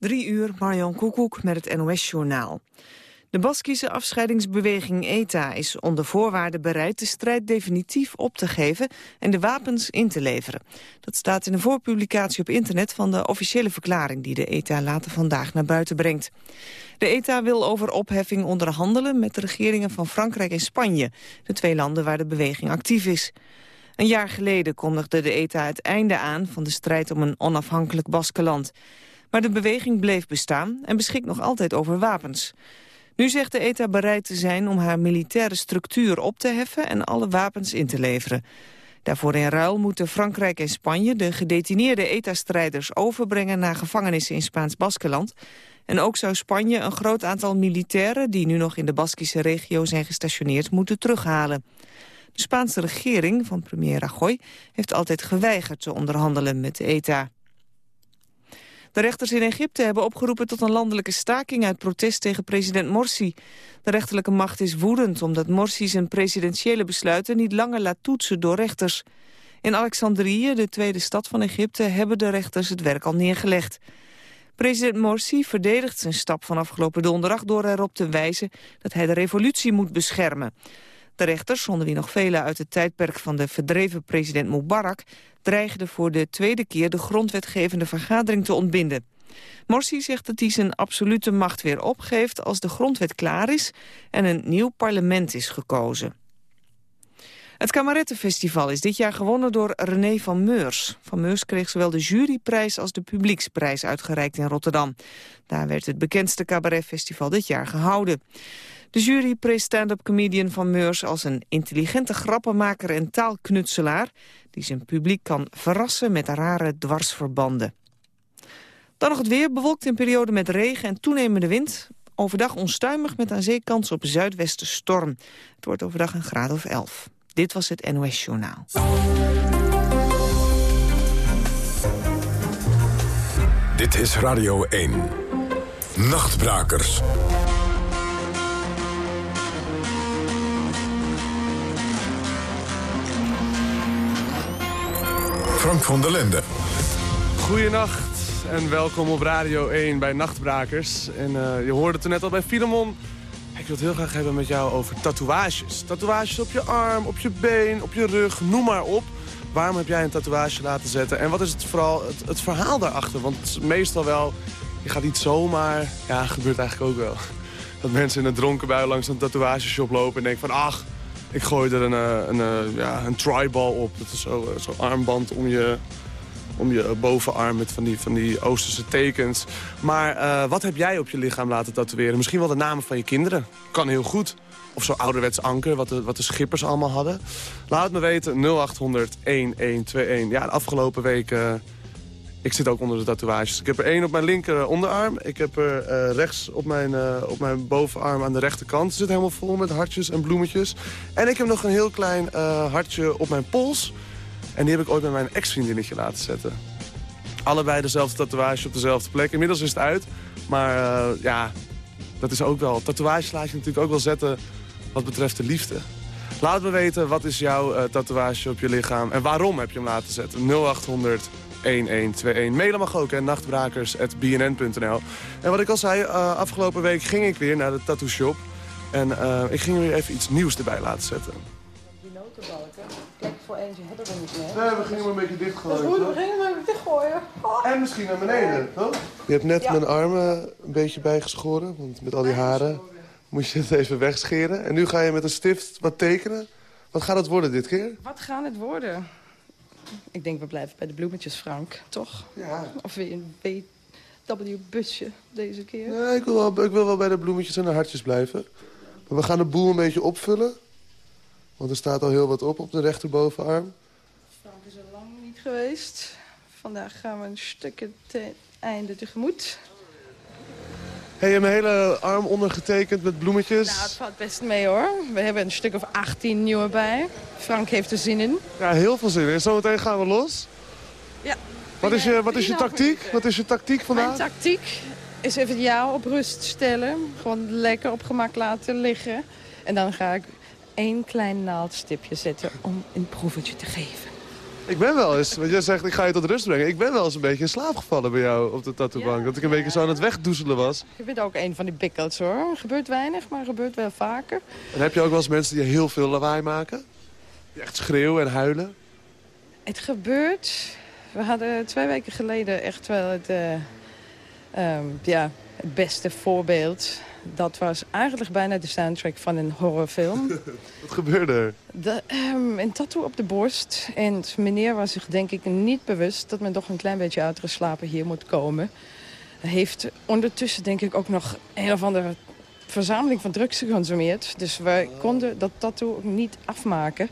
Drie uur, Marjan Koekoek met het NOS-journaal. De Baskische afscheidingsbeweging ETA is onder voorwaarden bereid de strijd definitief op te geven en de wapens in te leveren. Dat staat in een voorpublicatie op internet van de officiële verklaring die de ETA later vandaag naar buiten brengt. De ETA wil over opheffing onderhandelen met de regeringen van Frankrijk en Spanje, de twee landen waar de beweging actief is. Een jaar geleden kondigde de ETA het einde aan van de strijd om een onafhankelijk Baskeland. Maar de beweging bleef bestaan en beschikt nog altijd over wapens. Nu zegt de ETA bereid te zijn om haar militaire structuur op te heffen en alle wapens in te leveren. Daarvoor in ruil moeten Frankrijk en Spanje de gedetineerde ETA-strijders overbrengen naar gevangenissen in Spaans-Baskeland. En ook zou Spanje een groot aantal militairen die nu nog in de Baskische regio zijn gestationeerd moeten terughalen. De Spaanse regering van premier Rajoy heeft altijd geweigerd te onderhandelen met de ETA. De rechters in Egypte hebben opgeroepen tot een landelijke staking uit protest tegen president Morsi. De rechterlijke macht is woedend omdat Morsi zijn presidentiële besluiten niet langer laat toetsen door rechters. In Alexandrië, de tweede stad van Egypte, hebben de rechters het werk al neergelegd. President Morsi verdedigt zijn stap van afgelopen donderdag door erop te wijzen dat hij de revolutie moet beschermen. De rechters, onder wie nog velen uit het tijdperk van de verdreven president Mubarak, dreigden voor de tweede keer de grondwetgevende vergadering te ontbinden. Morsi zegt dat hij zijn absolute macht weer opgeeft als de grondwet klaar is en een nieuw parlement is gekozen. Het Kamarettenfestival is dit jaar gewonnen door René van Meurs. Van Meurs kreeg zowel de juryprijs als de publieksprijs uitgereikt in Rotterdam. Daar werd het bekendste cabaretfestival dit jaar gehouden. De jury prees stand-up comedian van Meurs als een intelligente grappenmaker en taalknutselaar... die zijn publiek kan verrassen met rare dwarsverbanden. Dan nog het weer, bewolkt in periode met regen en toenemende wind. Overdag onstuimig met aan zee kans op zuidwesten storm. Het wordt overdag een graad of 11. Dit was het NOS Journaal. Dit is Radio 1. Nachtbrakers. Frank van der Lende. Goedenacht en welkom op Radio 1 bij Nachtbrakers. En uh, je hoorde het er net al bij Filemon. Ik wil het heel graag hebben met jou over tatoeages. Tatoeages op je arm, op je been, op je rug, noem maar op. Waarom heb jij een tatoeage laten zetten? En wat is het vooral het, het verhaal daarachter? Want meestal wel, je gaat niet zomaar... Ja, gebeurt eigenlijk ook wel. Dat mensen in een dronken bui langs een tatoeageshop lopen en denken van... ach, ik gooi er een, eh, een, eh, ja, een tribal op. Dat is zo'n zo armband om je, om je bovenarm met van die, van die Oosterse tekens. Maar wat heb jij op je lichaam laten tatoeëren? Misschien wel de namen van je kinderen. Kan heel goed. Of zo'n ouderwets anker, wat de, wat de schippers allemaal hadden. Laat het me weten, 0800 1121. Ja, de afgelopen week... Uh, ik zit ook onder de tatoeages. Ik heb er één op mijn linker onderarm. Ik heb er uh, rechts op mijn, uh, op mijn bovenarm aan de rechterkant. Het zit helemaal vol met hartjes en bloemetjes. En ik heb nog een heel klein hartje op mijn pols. En die heb ik ooit met mijn ex-vriendinnetje laten zetten. Allebei dezelfde tatoeage op dezelfde plek. Inmiddels is het uit. Maar ja, dat is ook wel... Tatoeages laat je natuurlijk ook wel zetten wat betreft de liefde. Laat me weten, wat is jouw tatoeage op je lichaam? En waarom heb je hem laten zetten? 0800 1121. Mailen mag ook, hè, nachtbrakers.bnn.nl. En wat ik al zei, uh, afgelopen week ging ik weer naar de tattoo shop. En uh, ik ging weer even iets nieuws erbij laten zetten. Die notenbalken, plek voor eentje hebben we niet meer. Nee, we gingen hem een beetje dichtgooien. Dat is goed, we gingen hem even dichtgooien. Oh. En misschien naar beneden, toch? Je hebt net ja. mijn armen een beetje bijgeschoren, want met al die haren moest je het even wegscheren. En nu ga je met een stift wat tekenen. Wat gaat het worden dit keer? Wat gaat het worden? Ik denk, we blijven bij de bloemetjes, Frank. Toch? Ja. Of weer een BW-busje deze keer. Ja, ik wil, wel, ik wil wel bij de bloemetjes en de hartjes blijven. Maar we gaan de boel een beetje opvullen. Want er staat al heel wat op op de rechterbovenarm. Frank is er lang niet geweest. Vandaag gaan we een stukje ten einde tegemoet. Hey, je mijn hele arm ondergetekend met bloemetjes. Nou, het valt best mee hoor. We hebben een stuk of 18 nieuwe bij. Frank heeft er zin in. Ja, heel veel zin in. Zometeen gaan we los. Ja. Wat is je, wat is je tactiek? Wat is je tactiek vandaag? Mijn tactiek is even jou op rust stellen. Gewoon lekker op gemak laten liggen. En dan ga ik één klein naaldstipje zetten om een proevetje te geven. Ik ben wel eens, want jij zegt ik ga je tot rust brengen. Ik ben wel eens een beetje in slaap gevallen bij jou op de tattoobank. dat ik een beetje zo aan het wegdoezelen was. Je bent ook een van die bikkels hoor. Gebeurt weinig, maar gebeurt wel vaker. En heb je ook wel eens mensen die heel veel lawaai maken? Die echt schreeuwen en huilen? Het gebeurt. We hadden twee weken geleden echt wel het, eh, ehm, ja, het beste voorbeeld. Dat was eigenlijk bijna de soundtrack van een horrorfilm. Wat gebeurde er? De, ehm, een tattoo op de borst. En meneer was zich denk ik niet bewust dat men toch een klein beetje uitgeslapen hier moet komen. Hij heeft ondertussen denk ik ook nog een of andere verzameling van drugs geconsumeerd. Dus wij konden dat tattoo ook niet afmaken.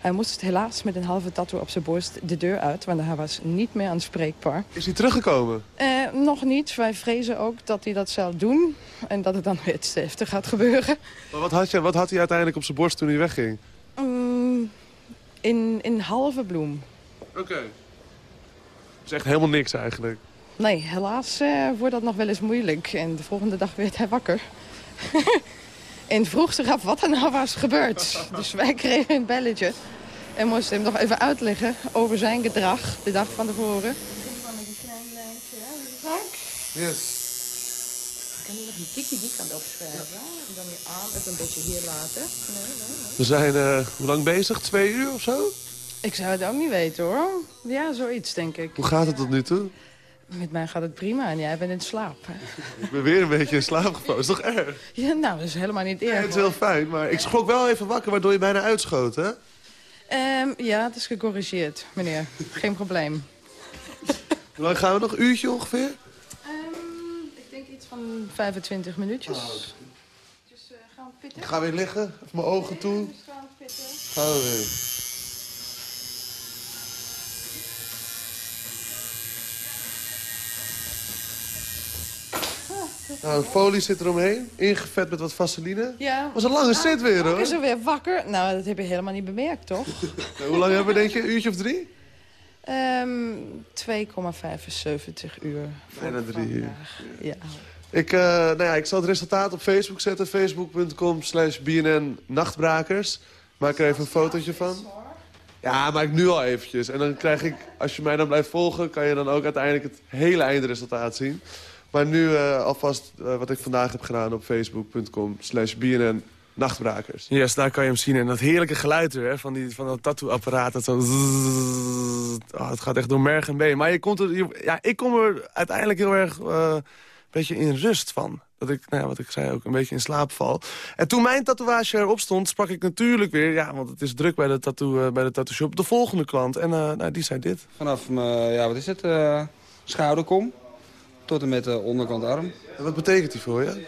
Hij moest helaas met een halve tattoo op zijn borst de deur uit, want hij was niet meer aanspreekbaar. Is hij teruggekomen? Eh, nog niet. Wij vrezen ook dat hij dat zal doen en dat het dan weer heftig gaat gebeuren. Maar wat had, je, wat had hij uiteindelijk op zijn borst toen hij wegging? Mm, in, in halve bloem. Oké. Okay. is echt helemaal niks eigenlijk. Nee, helaas eh, wordt dat nog wel eens moeilijk. En de volgende dag werd hij wakker. en vroeg zich af wat er nou was gebeurd. Dus wij kregen een belletje. En moesten hem nog even uitleggen over zijn gedrag de dag van tevoren. Van een klein lijntje, Yes. Kan je nog die tikkie die kant opschrijven? En dan je arm even een beetje hier laten. Nee, nee, nee. We zijn uh, hoe lang bezig? Twee uur of zo? Ik zou het ook niet weten hoor. Ja, zoiets denk ik. Hoe gaat het tot nu toe? Met mij gaat het prima en jij bent in slaap. Ik ben weer een beetje in slaap gevallen. is toch erg? Ja, nou, dat is helemaal niet erg. het is heel fijn, maar ik schrok wel even wakker waardoor je bijna uitschoot, hè? Um, ja, het is gecorrigeerd, meneer. Geen probleem. Hoe lang gaan we nog? Een uurtje ongeveer? Um, ik denk iets van 25 minuutjes. Oh, dus uh, gaan we pitten? Ik ga weer liggen, even mijn ogen toe. Dus gaan we pitten. Gaan we weer. Nou, folie zit eromheen, ingevet met wat vaseline. Ja. was een lange set weer, hoor. Is er weer wakker? Nou, dat heb je helemaal niet bemerkt, toch? nou, hoe lang hebben we, denk je? Een uurtje of drie? Um, 2,75 uur. Bijna drie uur. Ja. Ik, uh, nou ja, ik zal het resultaat op Facebook zetten. Facebook.com slash BNN Nachtbrakers. Maak er even een fotootje van. Ja, maak nu al eventjes. En dan krijg ik, als je mij dan blijft volgen... kan je dan ook uiteindelijk het hele eindresultaat zien. Maar nu uh, alvast uh, wat ik vandaag heb gedaan op facebook.com slash BNN Nachtbrakers. Yes, daar kan je hem zien. En dat heerlijke geluid hè, van, die, van dat tattooapparaat. Dat zo... Oh, het gaat echt door merg en been. Maar je komt er, ja, ik kom er uiteindelijk heel erg uh, een beetje in rust van. Dat ik, nou ja, wat ik zei, ook een beetje in slaap val. En toen mijn tatoeage erop stond, sprak ik natuurlijk weer... ja, want het is druk bij de tattoo, bij de tattoo shop, de volgende klant. En nou, die zei dit. Vanaf mijn, ja, wat is het, schouderkom tot en met de onderkant arm. En wat betekent die voor je?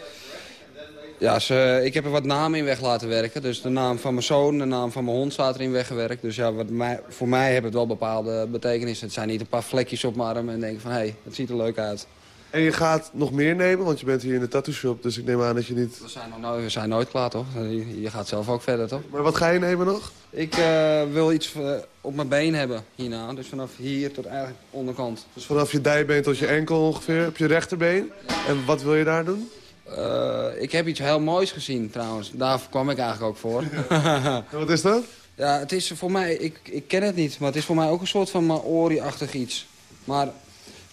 Ja, ze, ik heb er wat namen in weg laten werken. Dus de naam van mijn zoon, de naam van mijn hond staat erin weggewerkt. Dus ja, wat mij, voor mij heeft het wel bepaalde betekenis. Het zijn niet een paar vlekjes op mijn arm en denken van... hé, hey, het ziet er leuk uit. En je gaat nog meer nemen, want je bent hier in de tattoo shop, dus ik neem aan dat je niet... We zijn, nog nooit, we zijn nooit klaar, toch? Je, gaat zelf ook verder, toch? Maar wat ga je nemen nog? Ik uh, wil iets uh, op mijn been hebben hierna, dus vanaf hier tot eigenlijk onderkant. Dus vanaf je dijbeen tot je enkel ongeveer, op je rechterbeen. En wat wil je daar doen? Uh, ik heb iets heel moois gezien trouwens, daar kwam ik eigenlijk ook voor. wat is dat? Ja, het is voor mij, ik, ik ken het niet, maar het is voor mij ook een soort van Maori-achtig iets. Maar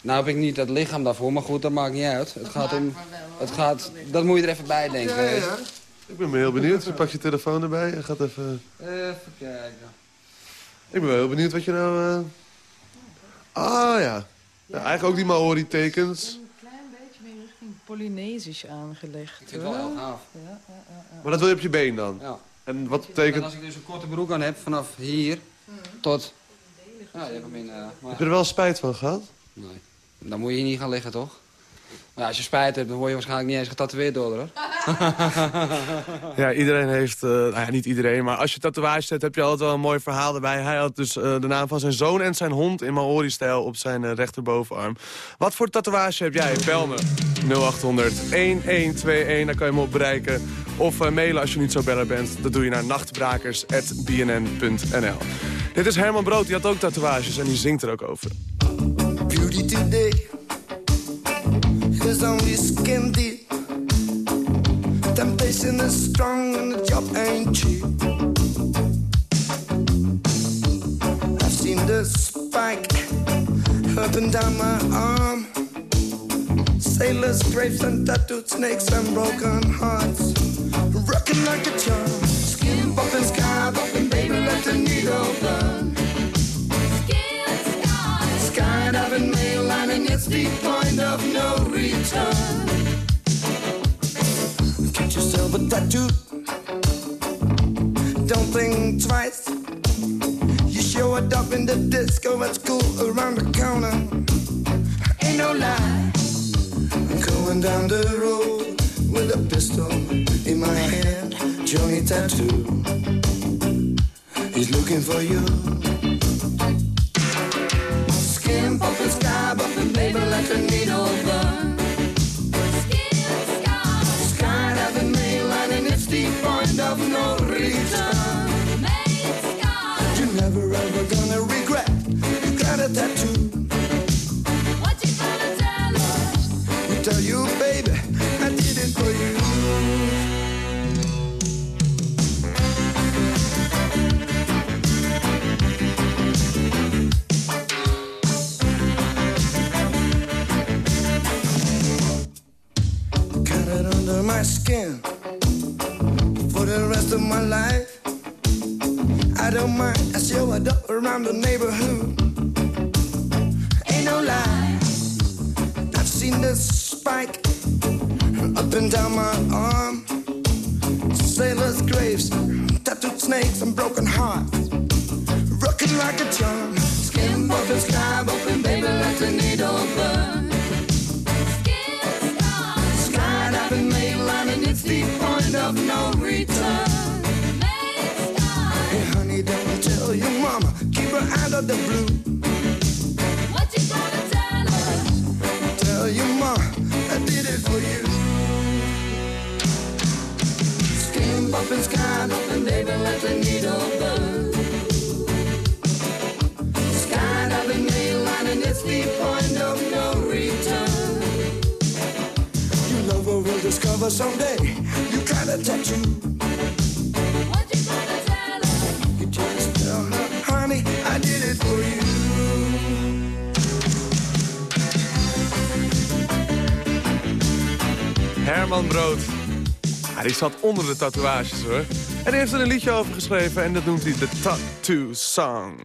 nou heb ik niet het lichaam daarvoor, maar goed, dat maakt niet uit. Het gaat om... Het gaat, dat moet je er even bij denken. Ja, ja. Ik ben heel benieuwd. Je pakt je telefoon erbij en gaat even... Even kijken. Ik ben wel heel benieuwd wat je nou... Uh... Ah, ja. ja. Eigenlijk ook die Maori-tekens. Een klein beetje meer richting Polynesisch aangelegd. Ik vind het wel heel gaaf. Ja, ja, ja, Maar dat wil je op je been dan? Ja. En wat betekent... En als ik dus een korte broek aan heb, vanaf hier hmm. tot... Ja, die heb, hem in, uh, maar... heb je er wel spijt van gehad? Nee. Dan moet je hier niet gaan liggen, toch? Maar als je spijt hebt, dan word je waarschijnlijk niet eens getatoeëerd door, hoor. ja, iedereen heeft... Uh, nou ja, niet iedereen, maar als je tatoeage zet, heb je altijd wel een mooi verhaal erbij. Hij had dus uh, de naam van zijn zoon en zijn hond in Maori-stijl op zijn uh, rechterbovenarm. Wat voor tatoeage heb jij? Bel me. 0800 1121, daar kan je me op bereiken. Of mailen als je niet zo bellen bent. Dat doe je naar nachtbrakers.bnn.nl. Dit is Herman Brood, die had ook tatoeages en die zingt er ook over. Beauty today skin deep. Temptation is strong and the job ain't cheap. I've seen the and down my arm. Sailors, grapes, and tattooed snakes and broken hearts. Rocking like a charm. Skin bumping, sky bumping, baby, let the needle burn. Return. Get yourself a tattoo. Don't think twice. You show it up in the disco at school around the corner. Ain't no lie. I'm going down the road with a pistol in my hand. Johnny Tattoo. He's looking for you. Under my skin for the rest of my life. I don't mind, I show it up around the neighborhood. Ain't no lie. I've seen the spike up and down my arm. Sailors' graves, tattooed snakes, and broken hearts. Rocking like a charm. Skin bumping, sky bumping, baby, let the needle burn. Skydiving, the point of no return. Hey, honey, don't you tell your mama. Keep her out of the blue. What you gonna Tell her? Tell your mama I did it for you. Skin bumping, sky bumping, baby, let the needle burn. Skydiving, mainlining, it's the point someday you got a tattoo. You just tell her, honey, I did it for you. Herman Brood. Ja, die zat onder de tatoeages hoor. En die heeft er een liedje over geschreven en dat noemt hij de Tattoo Song.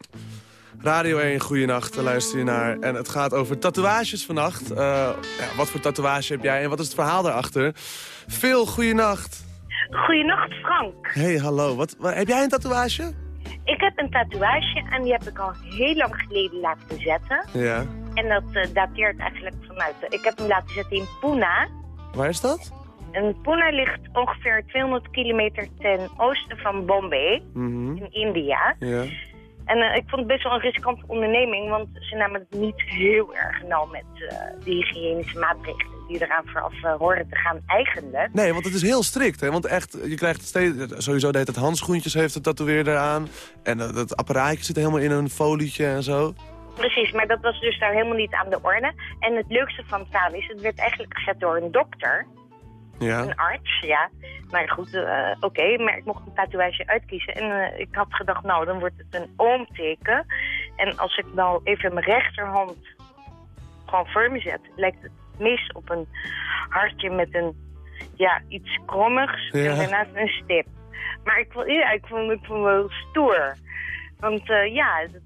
Radio 1, goeienacht, daar luister je naar. En het gaat over tatoeages vannacht. Eh, ja, wat voor tatoeage heb jij en wat is het verhaal daarachter? Phil, goeienacht. Goedenacht Frank. Hey, hallo. Wat, wa- heb jij een tatoeage? Ik heb een tatoeage en die heb ik al heel lang geleden laten zetten. Ja. En dat eh, dateert eigenlijk vanuit... ik heb hem laten zetten in Pune. Waar is dat? En Pune ligt ongeveer 200 kilometer ten oosten van Bombay Mhm. in India. Ja. En eh, ik vond het best wel een riskante onderneming, want ze namen het niet heel erg nauw met eh, de hygiënische maatregelen die eraan vooraf eh, horen te gaan eigenlijk. Nee, want het is heel strikt. Hè? Want echt, je krijgt steeds... Sowieso deed het handschoentjes heeft het tatoeëerder aan. En dat apparaatje zit helemaal in een folietje en zo. Precies, maar dat was dus daar helemaal niet aan de orde. En het leukste van het verhaal is, het werd eigenlijk gezet door een dokter, Ja. een arts, ja. Maar goed, eh, oké, maar ik mocht een tatoeage uitkiezen. En eh, ik had gedacht, nou, dan wordt het een oomteken. En als ik nou even mijn rechterhand gewoon voor me zet, lijkt het meest op een hartje met een, ja, iets krommigs. Ja. En daarnaast een stip. Maar ik, vond- ja, ik vond het wel stoer. Want eh, ja, het,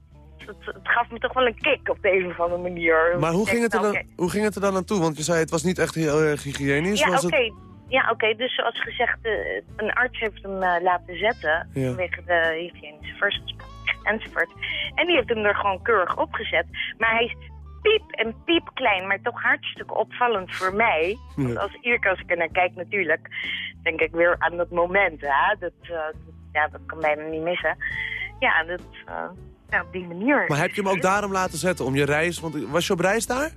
het, het gaf me toch wel een kick op de een of andere manier. Maar hoe ging, het er dan, hoe ging het er dan aan toe? Want je zei het was niet echt heel erg hygiënisch. Ja, oké. het... Ja, oké. Dus zoals gezegd, eh, een arts heeft hem eh, laten zetten. Ja. Vanwege de hygiënische voorzorgsmaatregelen enzovoort. En die heeft hem er gewoon keurig opgezet. Maar hij is piep en piep klein, maar toch hartstikke opvallend voor mij. Want als, keer als ik er naar kijk natuurlijk, denk ik weer aan dat moment. Hè? Dat, eh, dat- ja, dat kan bijna niet missen. Ja, dat, ja, op die manier. Maar heb je hem ook daarom laten zetten? Om je reis? Want was je op reis daar?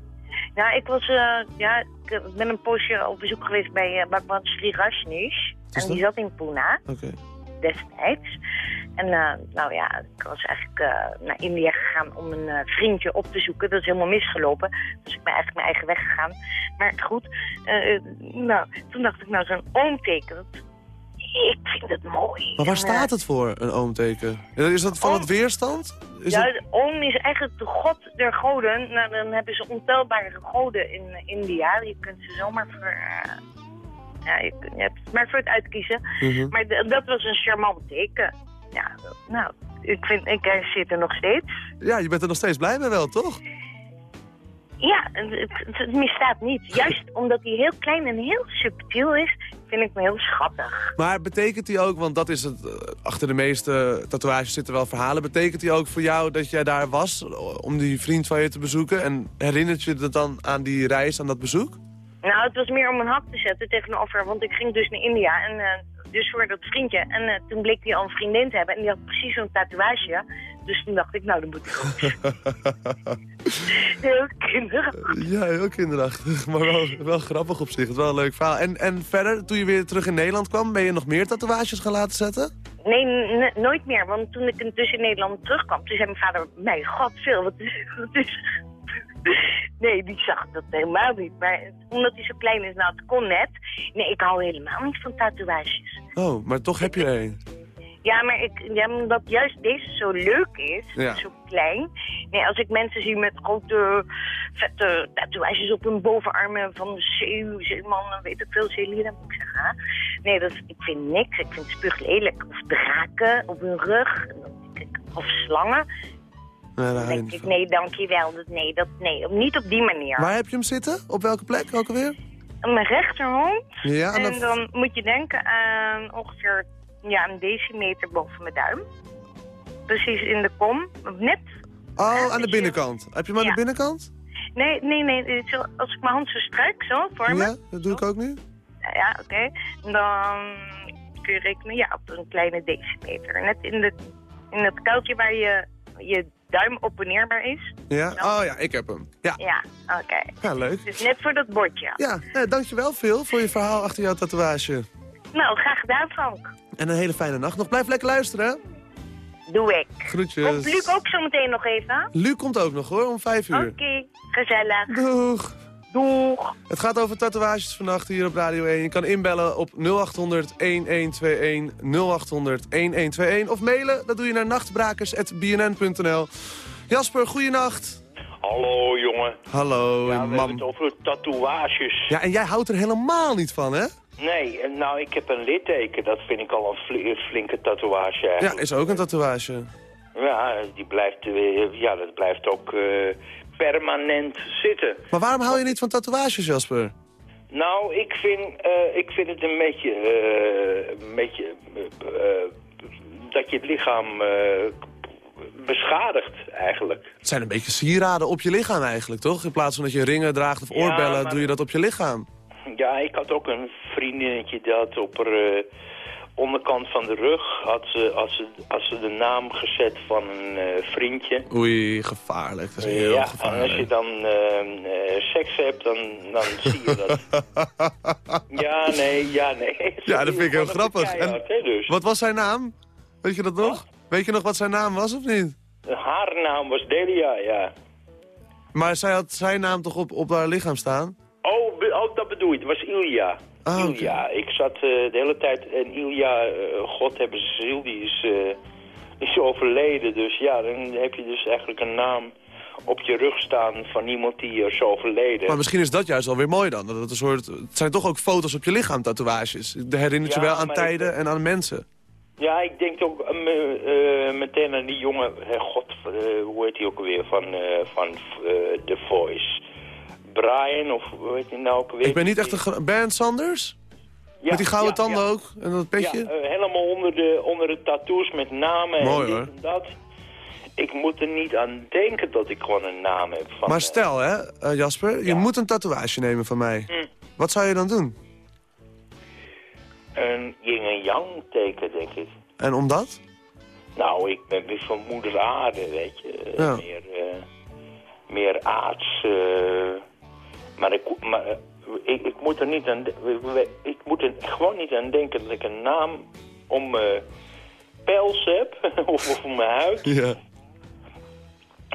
Nou, ik was, eh, ja, ik ben een poosje op bezoek geweest bij uh, Bhagwan Sri Rajneesh. En die zat in Pune Oké. destijds. En eh, nou ja, ik was eigenlijk eh, naar India gegaan om een eh, vriendje op te zoeken. Dat is helemaal misgelopen. Dus ik ben eigenlijk mijn eigen weg gegaan. Maar goed, eh, nou, toen dacht ik nou zo'n oomteken. Dat ik vind het mooi. Maar waar staat het voor, een oomteken? Is dat van Oom. het weerstand? Is ja, het... de Om is eigenlijk de god der goden. Nou, dan hebben ze ontelbare goden in eh, India. Je kunt ze zomaar voor... eh, ja, je, hebt het maar voor het uitkiezen. Mhm. Maar dat was een charmant teken. Ja, nou, ik, vind, ik zit er nog steeds. Ja, je bent er nog steeds blij mee wel, toch? Ja, het, het, het misstaat niet. Juist omdat hij heel klein en heel subtiel is, vind ik me heel schattig. Maar betekent die ook, want dat is het, eh, achter de meeste tatoeages zitten wel verhalen. Betekent die ook voor jou dat jij daar was eh, om die vriend van je te bezoeken? En herinnert je het dan aan die reis, aan dat bezoek? Nou, het was meer om een hak te zetten tegenover, want ik ging dus naar India en eh, dus voor dat vriendje. En toen bleek hij al een vriendin te hebben en die had precies zo'n tatoeage. Dus toen dacht ik, nou, dan moet ik ook. heel kinderachtig. Ja, heel kinderachtig, maar wel, wel grappig op zich. Het is wel een leuk verhaal. En, en verder, toen je weer terug in Nederland kwam, ben je nog meer tatoeages gaan laten zetten? Nee, nooit meer. Want toen ik intussen in Nederland terugkwam, toen zei mijn vader, mijn god, veel, wat is, wat is... Nee, die zag dat helemaal niet. Maar omdat hij zo klein is, nou, het kon net. Nee, ik hou helemaal niet van tatoeages. Oh, maar toch heb je er een. Ja, maar ik, ja, omdat juist deze zo leuk is, Ja. zo klein. Nee, als ik mensen zie met grote, vette tatoeages op hun bovenarmen van zee, zeeman, weet ik veel, zeelieden, moet ik zeggen. hè. Nee, dat, ik vind niks. Ik vind spuug lelijk. Of draken op hun rug. Of slangen. Nee, Dan denk ik, van. nee, dankjewel. Dat, nee, dat, nee, niet op die manier. Waar heb je hem zitten? Op welke plek ook alweer? Aan mijn rechterhand. Ja, En dan moet je denken aan ongeveer ja, een decimeter boven mijn duim. Precies in de kom. Net. Oh, aan de binnenkant. Heb je hem aan Ja. de binnenkant? Nee, nee, nee. Als ik mijn hand zo struik, zo, voor me. Ja, dat doe ik ook nu. Ja, ja, oké. Dan kun je rekenen, ja, op een kleine decimeter. Net in, de, in het kuiltje waar je, je duim opponeerbaar is. Ja? Oh ja, ik heb hem. Ja, Ja, oké. ja leuk. Dus net voor dat bordje. Ja, eh, dankjewel Phil voor je verhaal achter jouw tatoeage. Nou, graag gedaan, Frank. En een hele fijne nacht. Nog blijf lekker luisteren. Doe ik. Groetjes. Komt Luc ook zo meteen nog even? Luc komt ook nog hoor, om vijf uur. Oké, gezellig. Doeg. Doeg. Het gaat over tatoeages vannacht hier op Radio 1. Je kan inbellen op 0800 1121 0800 1121 of mailen. Dat doe je naar nachtbrakers.bnn.nl. Jasper, goeienacht. Hallo jongen. Hallo, Ja, we hebben mam. het over tatoeages. Ja, en jij houdt er helemaal niet van, hè? Nee, nou ik heb een litteken. Dat vind ik al een fli- flinke tatoeage Ja, eigenlijk. is ook een tatoeage. Ja, die blijft, eh, ja dat blijft ook eh, permanent zitten. Maar waarom hou je niet van tatoeages, Jasper? Nou, ik vind, eh, ik vind het een beetje, een beetje dat je het lichaam beschadigt eigenlijk. Het zijn een beetje sieraden op je lichaam eigenlijk, toch? In plaats van dat je ringen draagt of Ja, oorbellen, maar- doe je dat op je lichaam. Ja, ik had ook een vriendinnetje dat op haar eh, onderkant van de rug had ze, had ze, had ze de naam gezet van een eh, vriendje. Oei, gevaarlijk. Dat is heel ja, en gevaarlijk. als je dan eh, eh, seks hebt, dan, dan zie je dat. ja, nee, ja, nee. Ja, dat vind ik heel grappig. keihard, En hè, dus. Wat was zijn naam? Weet je dat nog? Weet je nog wat zijn naam was of niet? Haar naam was Delia, ja. Maar zij had zijn naam toch op, op haar lichaam staan? Oh, oh, dat je. Het was Ilja. Ah. Ilja. Ik zat eh, de hele tijd... En Ilja, eh, God hebben ze ziel, die is, eh, is overleden. Dus ja, dan heb je dus eigenlijk een naam op je rug staan van iemand die is overleden. Maar misschien is dat juist alweer mooi dan. Dat het, een soort, het zijn toch ook foto's op je lichaam, tatoeages. Dat herinnert je wel aan tijden ik- en aan mensen. Ja, ik denk ook me- meteen aan die jongen... God, eh, hoe heet hij ook alweer? Van, van The Voice. Brian, of hoe heet hij nou ook alweer? Ik ben niet echt een... Ben Sanders? Ja, Met die gouden ja, tanden ja. ook? En dat petje? Ja, eh, helemaal onder de, onder de tattoos met namen Mooi, en dit hoor. en dat. Ik moet er niet aan denken dat ik gewoon een naam heb. Van, maar eh, stel, hè, eh, Jasper, je moet een tatoeage nemen van mij. Hm. Wat zou je dan doen? een yin en yang teken, denk ik. En omdat? Nou, ik ben weer van moeder aarde, weet je. Meer, eh, meer aards. Eh, maar ik, maar, eh, ik, ik moet er niet aan... Ik moet er gewoon niet aan denken dat ik een naam om mijn pels heb. of, of om mijn huid. Ja.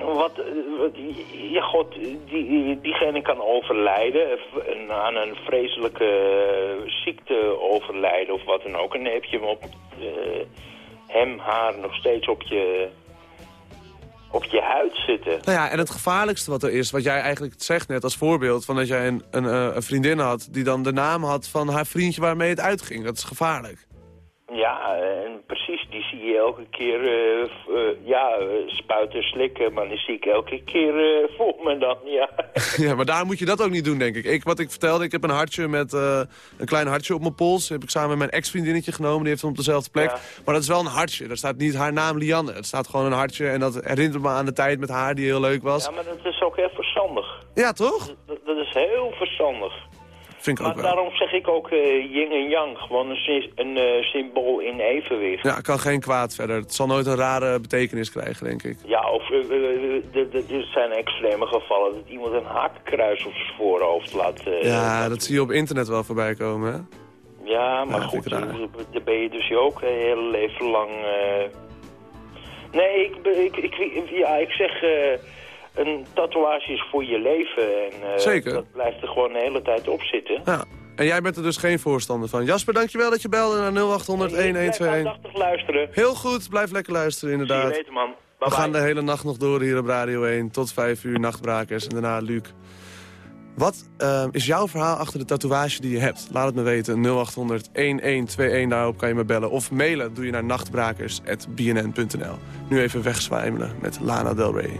wat, wat ja, god, die, diegene kan overlijden, aan een vreselijke eh, ziekte overlijden of wat dan ook. En dan heb je hem op eh, hem, haar nog steeds op je, op je huid zitten. Nou ja, en het gevaarlijkste wat er is, wat jij eigenlijk zegt net als voorbeeld... van dat jij een, een, eh, een vriendin had die dan de naam had van haar vriendje waarmee het uitging. Dat is gevaarlijk. Ja, en precies, die zie je elke keer, eh, eh, ja, eh, spuiten, slikken, maar die zie ik elke keer eh, voor me dan, ja. ja, maar daar moet je dat ook niet doen, denk ik. ik wat ik vertelde, ik heb een hartje met een klein hartje op mijn pols. heb ik samen met mijn ex-vriendinnetje genomen, die heeft hem op dezelfde plek. Ja. Maar dat is wel een hartje, daar staat niet haar naam Lianne. Het staat gewoon een hartje en dat herinnert me aan de tijd met haar die heel leuk was. Ja, maar dat is ook heel verstandig. Ja, toch? Dat, dat is heel verstandig. Vind ik ook Maar wel. daarom zeg ik ook eh, yin en yang, gewoon een, een eh, symbool in evenwicht. Ja, kan geen kwaad verder. Het zal nooit een rare betekenis krijgen, denk ik. Ja, of eh, er zijn extreme gevallen dat iemand een hakenkruis op zijn voorhoofd laat... Ja, dat zie je op internet wel voorbij komen, hè? Ja, maar Ja, goed, daar ben je dus ook een hele leven lang... Nee, ik, ik, ik, ja, ik zeg, een tatoeage is voor je leven. En eh, Zeker. dat blijft er gewoon de hele tijd op zitten. Ja. En jij bent er dus geen voorstander van. Jasper, dankjewel dat je belde naar 0800 Ik blijf 1121. aandachtig luisteren. Heel goed, blijf lekker luisteren je inderdaad. later, man. We Bye gaan de hele nacht nog door hier op Radio 1. Tot 5 uur, nachtbrakers. En daarna Luc. Wat eh, is jouw verhaal achter de tatoeage die je hebt? Laat het me weten. 0800 1121. Daarop kan je me bellen. Of mailen doe je naar nachtbrakers.bnn.nl. Nu even wegzwijmelen met Lana Del Rey.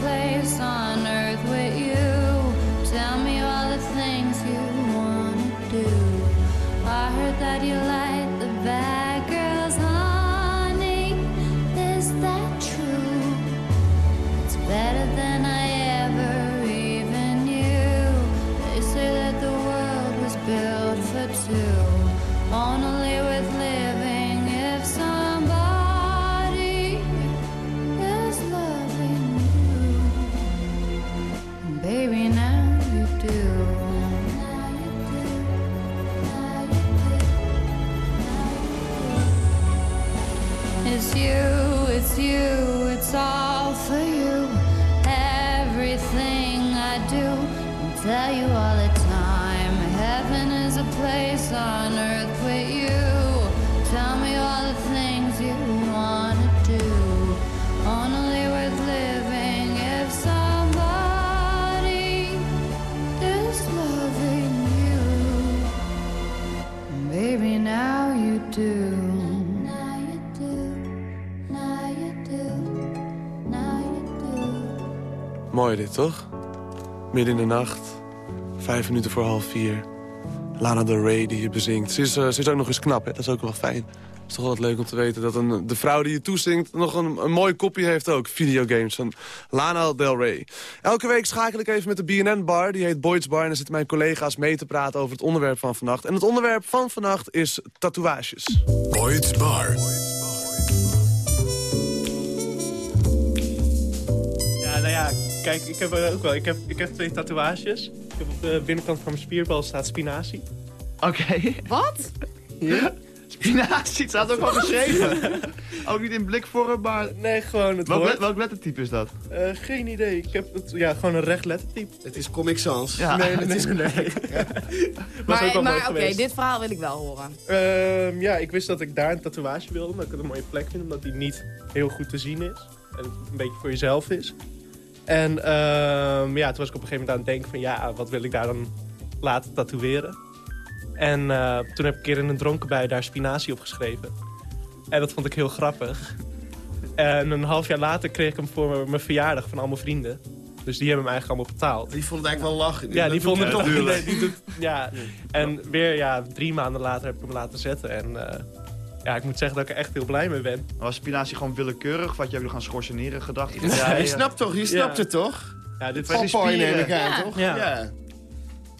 place on do and tell you all the time. Heaven is a place on earth with you. Tell me all the things you wanna do. Only worth living if somebody is loving you. And baby, now you do. Mooi dit, toch? Midden in de nacht, vijf minuten voor half vier. Lana Del Rey die je bezingt. Ze is, eh, ze is ook nog eens knap, hè? dat is ook wel fijn. Het is toch wel wat leuk om te weten dat een, de vrouw die je toezingt... nog een, een mooi kopje heeft ook, videogames van Lana Del Rey. Elke week schakel ik even met de BNN-bar, die heet Boyd's Bar... en dan zitten mijn collega's mee te praten over het onderwerp van vannacht. En het onderwerp van vannacht is tatoeages. Boyd's Bar. Ja, nou ja, kijk, ik heb er ook wel. Ik heb, ik heb twee tatoeages. Ik heb op de binnenkant van mijn spierbal staat spinazie. Oké. Wat? Spinazie, het staat ook wel geschreven. ook niet in blikvorm, maar... Nee, gewoon het Welk, woord. welk lettertype is dat? Eh, geen idee. Ik heb het, ja, gewoon een recht lettertype. Het is Comic Sans. Ja. Nee, nee, nee. nee. Maar, maar oké, dit verhaal wil ik wel horen. Ehm, ja, ik wist dat ik daar een tatoeage wilde, omdat ik het een mooie plek vind, omdat die niet heel goed te zien is. En een beetje voor jezelf is. En ehm, ja, toen was ik op een gegeven moment aan het denken van ja, wat wil ik daar dan laten tatoeëren? En eh, toen heb ik een keer in een dronkenbui daar spinazie op geschreven. En dat vond ik heel grappig. En een half jaar later kreeg ik hem voor mijn verjaardag van al mijn vrienden. Dus die hebben hem eigenlijk allemaal betaald. Die vonden het eigenlijk wel lachen. Ja, die vonden het toch die doet, ja. En weer ja, drie maanden later heb ik hem laten zetten. En eh, ja, ik moet zeggen dat ik er echt heel blij mee ben. Was spinazie gewoon willekeurig? Wat jij wil gaan schorseneren gedacht? Ja, je snapt toch? Je snapt Ja. het toch? Ja, dit die Popeye neem ik aan, Ja. toch? Ja.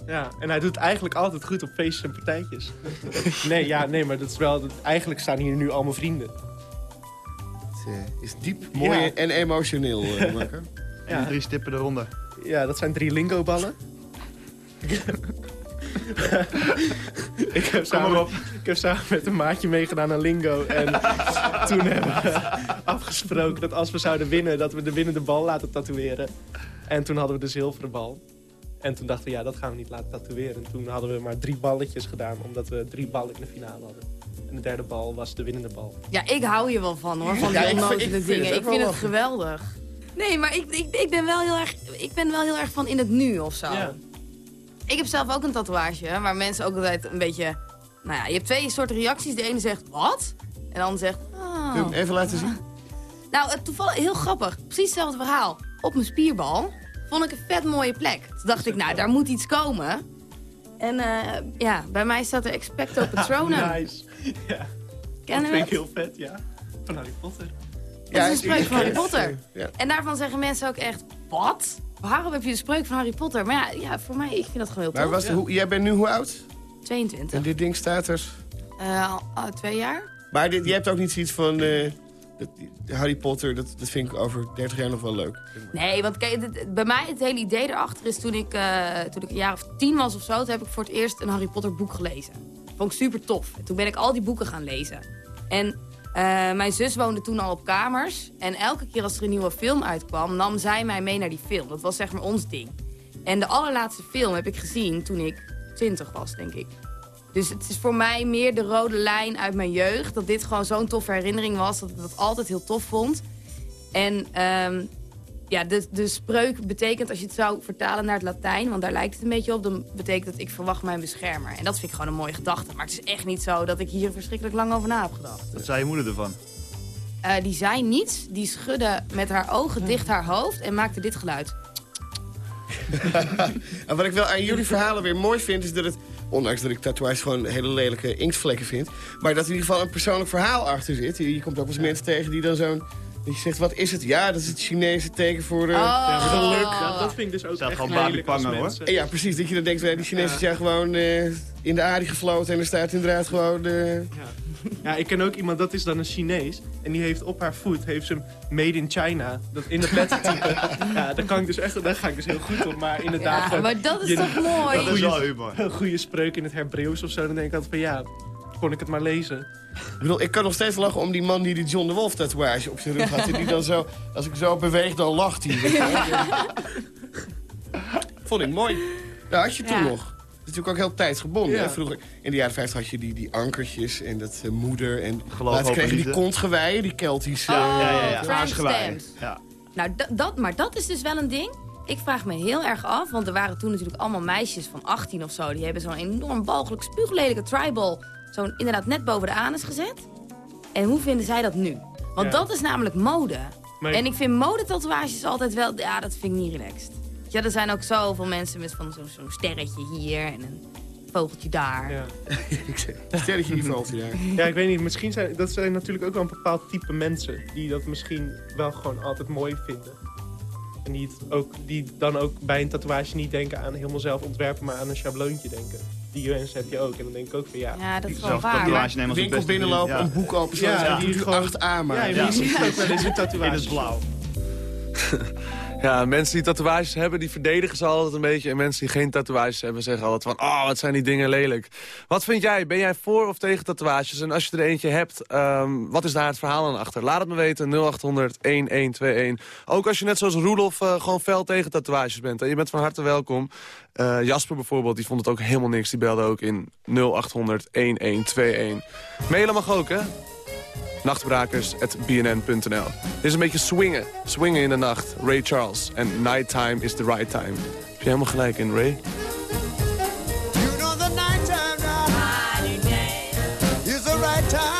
ja, en hij doet eigenlijk altijd goed op feestjes en partijtjes. nee, ja, nee, maar dat is wel... Dat, eigenlijk staan hier nu al mijn vrienden. Het eh, is diep, mooi Ja. en emotioneel, eh, Makker. En Ja. die drie stippen eronder. Ja, dat zijn drie lingo-ballen. ik, heb samen, ik heb samen met een maatje meegedaan aan lingo. En toen hebben we afgesproken dat als we zouden winnen... dat we de winnende bal laten tatoeëren. En toen hadden we de zilveren bal. En toen dachten we, ja, dat gaan we niet laten tatoeëren. En toen hadden we maar drie balletjes gedaan... omdat we drie ballen in de finale hadden. En de derde bal was de winnende bal. Ja, ik hou hier wel van hoor, van Ja, die vind- onnozele ik vind dingen. het ik vind het geweldig. Nee, maar ik, ik, ik, ben wel heel erg, ik ben wel heel erg van in het nu of zo. Ja. Ik heb zelf ook een tatoeage waar mensen ook altijd een beetje... Nou ja, je hebt twee soorten reacties. De ene zegt, wat? En de ander zegt, oh. Kun je even laten zien? Nou, toevallig heel grappig. Precies hetzelfde verhaal. Op mijn spierbal vond ik een vet mooie plek. Toen dacht ik, nou, daar moet iets komen. En eh, ja, bij mij staat er Expecto Patronum. Nice. Ja, dat vind ik heel vet, ja. Van Harry Potter. Het is een spreuk van Harry Potter. Ja. En daarvan zeggen mensen ook echt, wat? Waarom heb je de spreuk van Harry Potter? Maar ja, ja voor mij, ik vind dat gewoon heel Maar tof. was, hoe, jij bent nu hoe oud? 22. En dit ding staat er... Eh, al- al twee jaar? Maar dit, je hebt ook niet zoiets van... eh, Harry Potter, dat, dat vind ik over 30 jaar nog wel leuk. Nee, want kijk, bij mij het hele idee erachter is toen ik, eh, toen ik een jaar of tien was of zo... toen heb ik voor het eerst een Harry Potter boek gelezen. Vond ik super tof. En toen ben ik al die boeken gaan lezen. En eh, mijn zus woonde toen al op kamers. En elke keer als er een nieuwe film uitkwam, nam zij mij mee naar die film. Dat was zeg maar ons ding. En de allerlaatste film heb ik gezien toen ik 20 was, denk ik. Dus het is voor mij meer de rode lijn uit mijn jeugd. Dat dit gewoon zo'n toffe herinnering was. Dat ik dat altijd heel tof vond. En ehm, ja, de, de spreuk betekent, als je het zou vertalen naar het Latijn... want daar lijkt het een beetje op, dan betekent het ik verwacht mijn beschermer. En dat vind ik gewoon een mooie gedachte. Maar het is echt niet zo dat ik hier verschrikkelijk lang over na heb gedacht. Wat zei je moeder ervan? Eh, die zei niets, die schudde met haar ogen dicht haar hoofd en maakte dit geluid. En wat ik wel aan jullie verhalen weer mooi vind, is dat het... Ondanks dat ik tatoeages gewoon hele lelijke inktvlekken vind. Maar dat er in ieder geval een persoonlijk verhaal achter zit. Je, je komt ook wel eens mensen tegen die dan zo'n... Dat je zegt, wat is het? Ja, dat is het Chinese teken voor de Oh. geluk. Ja, dat vind ik dus ook Staat echt gewoon lelijk als Babi Pango, mensen- En ja, precies. Dat je dan denkt, eh, die Chinezen Ja. zijn gewoon eh, in de aarde gefloten. En er staat inderdaad gewoon... eh, Ja. ja, ik ken ook iemand, dat is dan een Chinees. En die heeft op haar voet, heeft ze Made in China. Dat in het lettertype. ja, daar, kan ik dus echt, daar ga ik dus heel goed op. Maar inderdaad, Ja, maar dat is je- toch mooi? Dat is wel humor. een goede spreuk in het Hebreeuws of zo. Dan denk ik altijd van ja, kon ik het maar lezen. Ik bedoel, ik kan nog steeds lachen om die man die die John de Wolf tatoeage op zijn rug had. En die dan zo, als ik zo beweeg, dan lacht hij. Vond ik mooi. Dat had je toen Ja. nog. Dat is natuurlijk ook heel tijdsgebonden. Ja. hè. Vroeger, in de jaren 50 had je die, die ankertjes en dat eh, moeder. En Geloof, en kreeg je die kontgeweien, die Keltische... Oh, ja, ja, ja. Ja. Nou, dat, dat, maar dat is dus wel een ding. Ik vraag me heel erg af, want er waren toen natuurlijk allemaal meisjes van 18 of zo. Die hebben zo'n enorm balgelijk spuuglelijke tribal zo'n inderdaad net boven de anus gezet. En hoe vinden zij dat nu? Want Ja. dat is namelijk mode. Maar- En ik vind modetatoeages altijd wel... Ja, dat vind ik niet relaxed. Ja, er zijn ook zoveel mensen met van zo'n zo'n sterretje hier en een vogeltje daar. Ja. Sterretje die valt daar. Ja, ik weet niet. Misschien zijn dat zijn natuurlijk ook wel een bepaald type mensen die dat misschien wel gewoon altijd mooi vinden. En die, het ook, die dan ook bij een tatoeage niet denken aan helemaal zelf ontwerpen, maar aan een schabloontje denken. Die mensen heb je ook. En dan denk ik ook van ja. Ja, dat is wel Zelf waar. tatoeage nemen als het Winkel beste binnenlopen, een boek openslaan Ja, en die die gewoon- 8 aan Ja, je ziet ook wel eens in Ja, tatoeages. in het blauw. Ja, mensen die tatoeages hebben, die verdedigen ze altijd een beetje. En mensen die geen tatoeages hebben, zeggen altijd van... Oh, wat zijn die dingen lelijk. Wat vind jij? Ben jij voor of tegen tatoeages? En als je er eentje hebt, ehm, wat is daar het verhaal aan achter? Laat het me weten, 0800-1121. Ook als je net zoals Roelof eh, gewoon fel tegen tatoeages bent. En je bent van harte welkom. Eh, Jasper bijvoorbeeld, die vond het ook helemaal niks. Die belde ook in 0800-1121. Mailen mag ook, hè? nachtbrakers.bnn.nl. Dit is een beetje swingen. Swingen in de nacht. Ray Charles. En nighttime is the right time. Heb je helemaal gelijk in, Ray? You know the the right time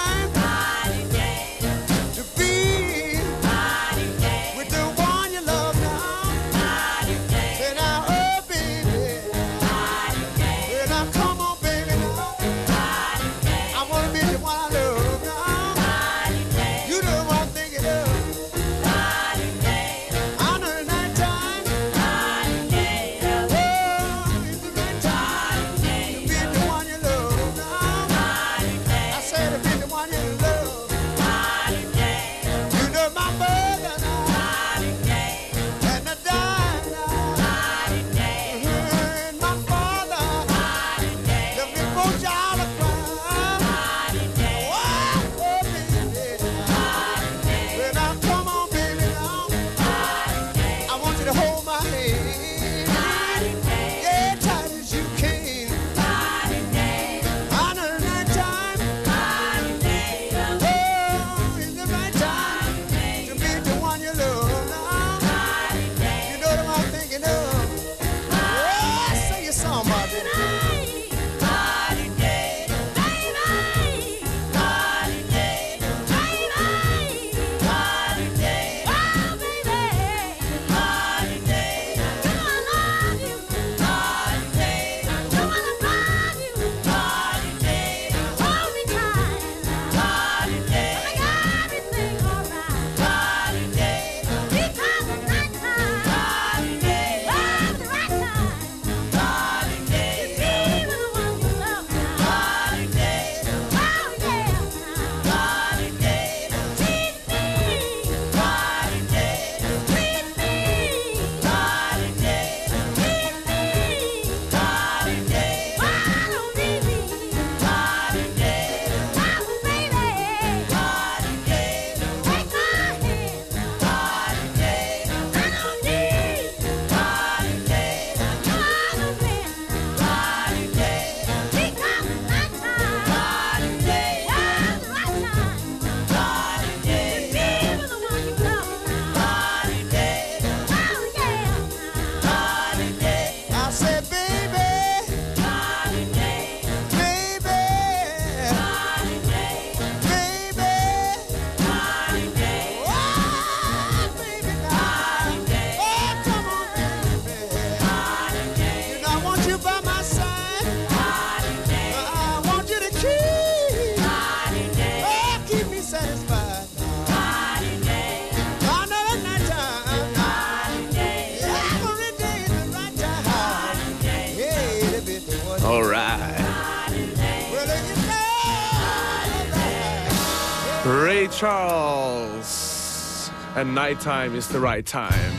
Charles. En nighttime is the right time.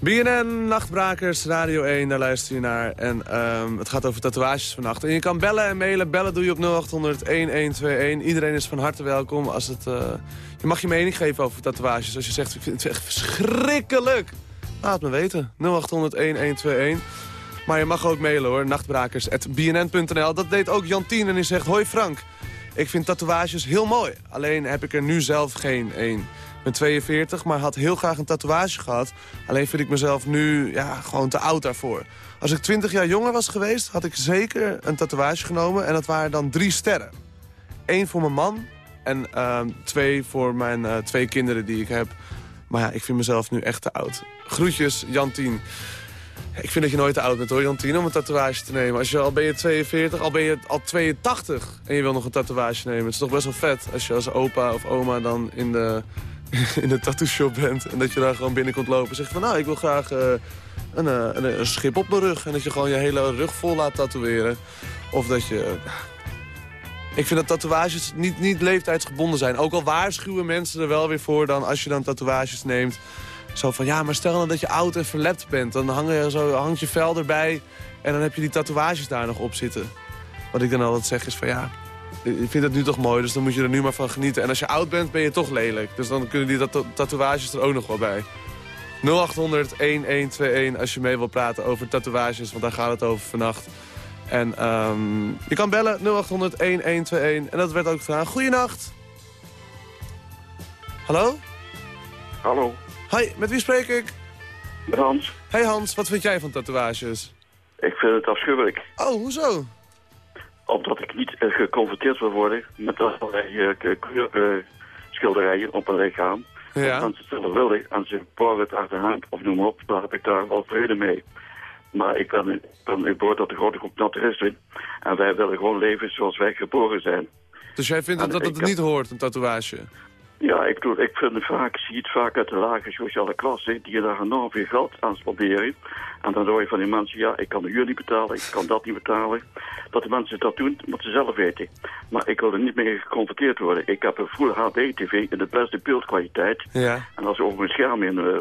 BNN, Nachtbrakers, Radio 1, daar luister je naar. En ehm, het gaat over tatoeages vannacht. En je kan bellen en mailen. Bellen doe je op 0800-1121. Iedereen is van harte welkom. Als het, eh, je mag je mening geven over tatoeages. Als je zegt, ik vind het echt verschrikkelijk. Laat me weten. 0800-1121. Maar je mag ook mailen hoor. Nachtbrakers.bnn.nl. Dat deed ook Jantien en die zegt... Hoi Frank, ik vind tatoeages heel mooi. Alleen heb ik er nu zelf geen één. ben 42, maar had heel graag een tatoeage gehad. Alleen vind ik mezelf nu ja, gewoon te oud daarvoor. Als ik 20 jaar jonger was geweest, had ik zeker een tatoeage genomen. En dat waren dan drie sterren. Eén voor mijn man en ehm, twee voor mijn eh, twee kinderen die ik heb. Maar ja, ik vind mezelf nu echt te oud. Groetjes, Jantien. Ik vind dat je nooit te oud bent hoor, Jantien, om een tatoeage te nemen. Als je al ben je 42, al ben je al 82 en je wil nog een tatoeage nemen. Het is toch best wel vet als je als opa of oma dan in de, in de tattoo shop bent. En dat je daar gewoon binnen komt lopen en zegt van nou, ik wil graag eh, een, eh, een, een schip op mijn rug. En dat je gewoon je hele rug vol laat tatoeëren. Of dat je... eh, ik vind dat tatoeages niet, niet leeftijdsgebonden zijn. Ook al waarschuwen mensen er wel weer voor dan als je dan tatoeages neemt. Zo van, ja, maar stel nou dat je oud en verlept bent. Dan hang je zo, hangt je vel erbij en dan heb je die tatoeages daar nog op zitten. Wat ik dan altijd zeg is van, ja, ik vind het nu toch mooi, dus dan moet je er nu maar van genieten. En als je oud bent, ben je toch lelijk. Dus dan kunnen die tatoe- tatoeages er ook nog wel bij. 0800-1121 als je mee wil praten over tatoeages, want daar gaat het over vannacht. En ehm, je kan bellen 0800-1121 en dat werd ook gedaan. Goeienacht. Hallo? Hallo, Hoi, met wie spreek ik? met Hans. Hey Hans, wat vind jij van tatoeages? Ik vind het afschuwelijk. Oh, hoezo? Omdat ik niet eh, geconfronteerd wil worden met allerlei uh, kleurschilderijen op een lichaam. Ja. Het zelf willen en ze boren het uit de hand of noem maar op, dan heb ik daar wel vrede mee. Maar ik ben, ben ik behoor tot de grote groep naturisten. En wij willen gewoon leven zoals wij geboren zijn. Dus jij vindt dat, dat het heb- niet hoort, een tatoeage? Ja, ik, bedoel, ik vind het vaak, zie het vaak uit de lage sociale klasse, die daar enorm veel geld aan spenderen. En dan hoor je van die mensen, ja, ik kan de huur niet betalen, ik kan dat niet betalen. Dat de mensen dat doen, moeten ze zelf weten. Maar ik wil er niet mee geconfronteerd worden. Ik heb een Full HD-tv in de beste beeldkwaliteit. Ja. En als ze over mijn scherm in eh,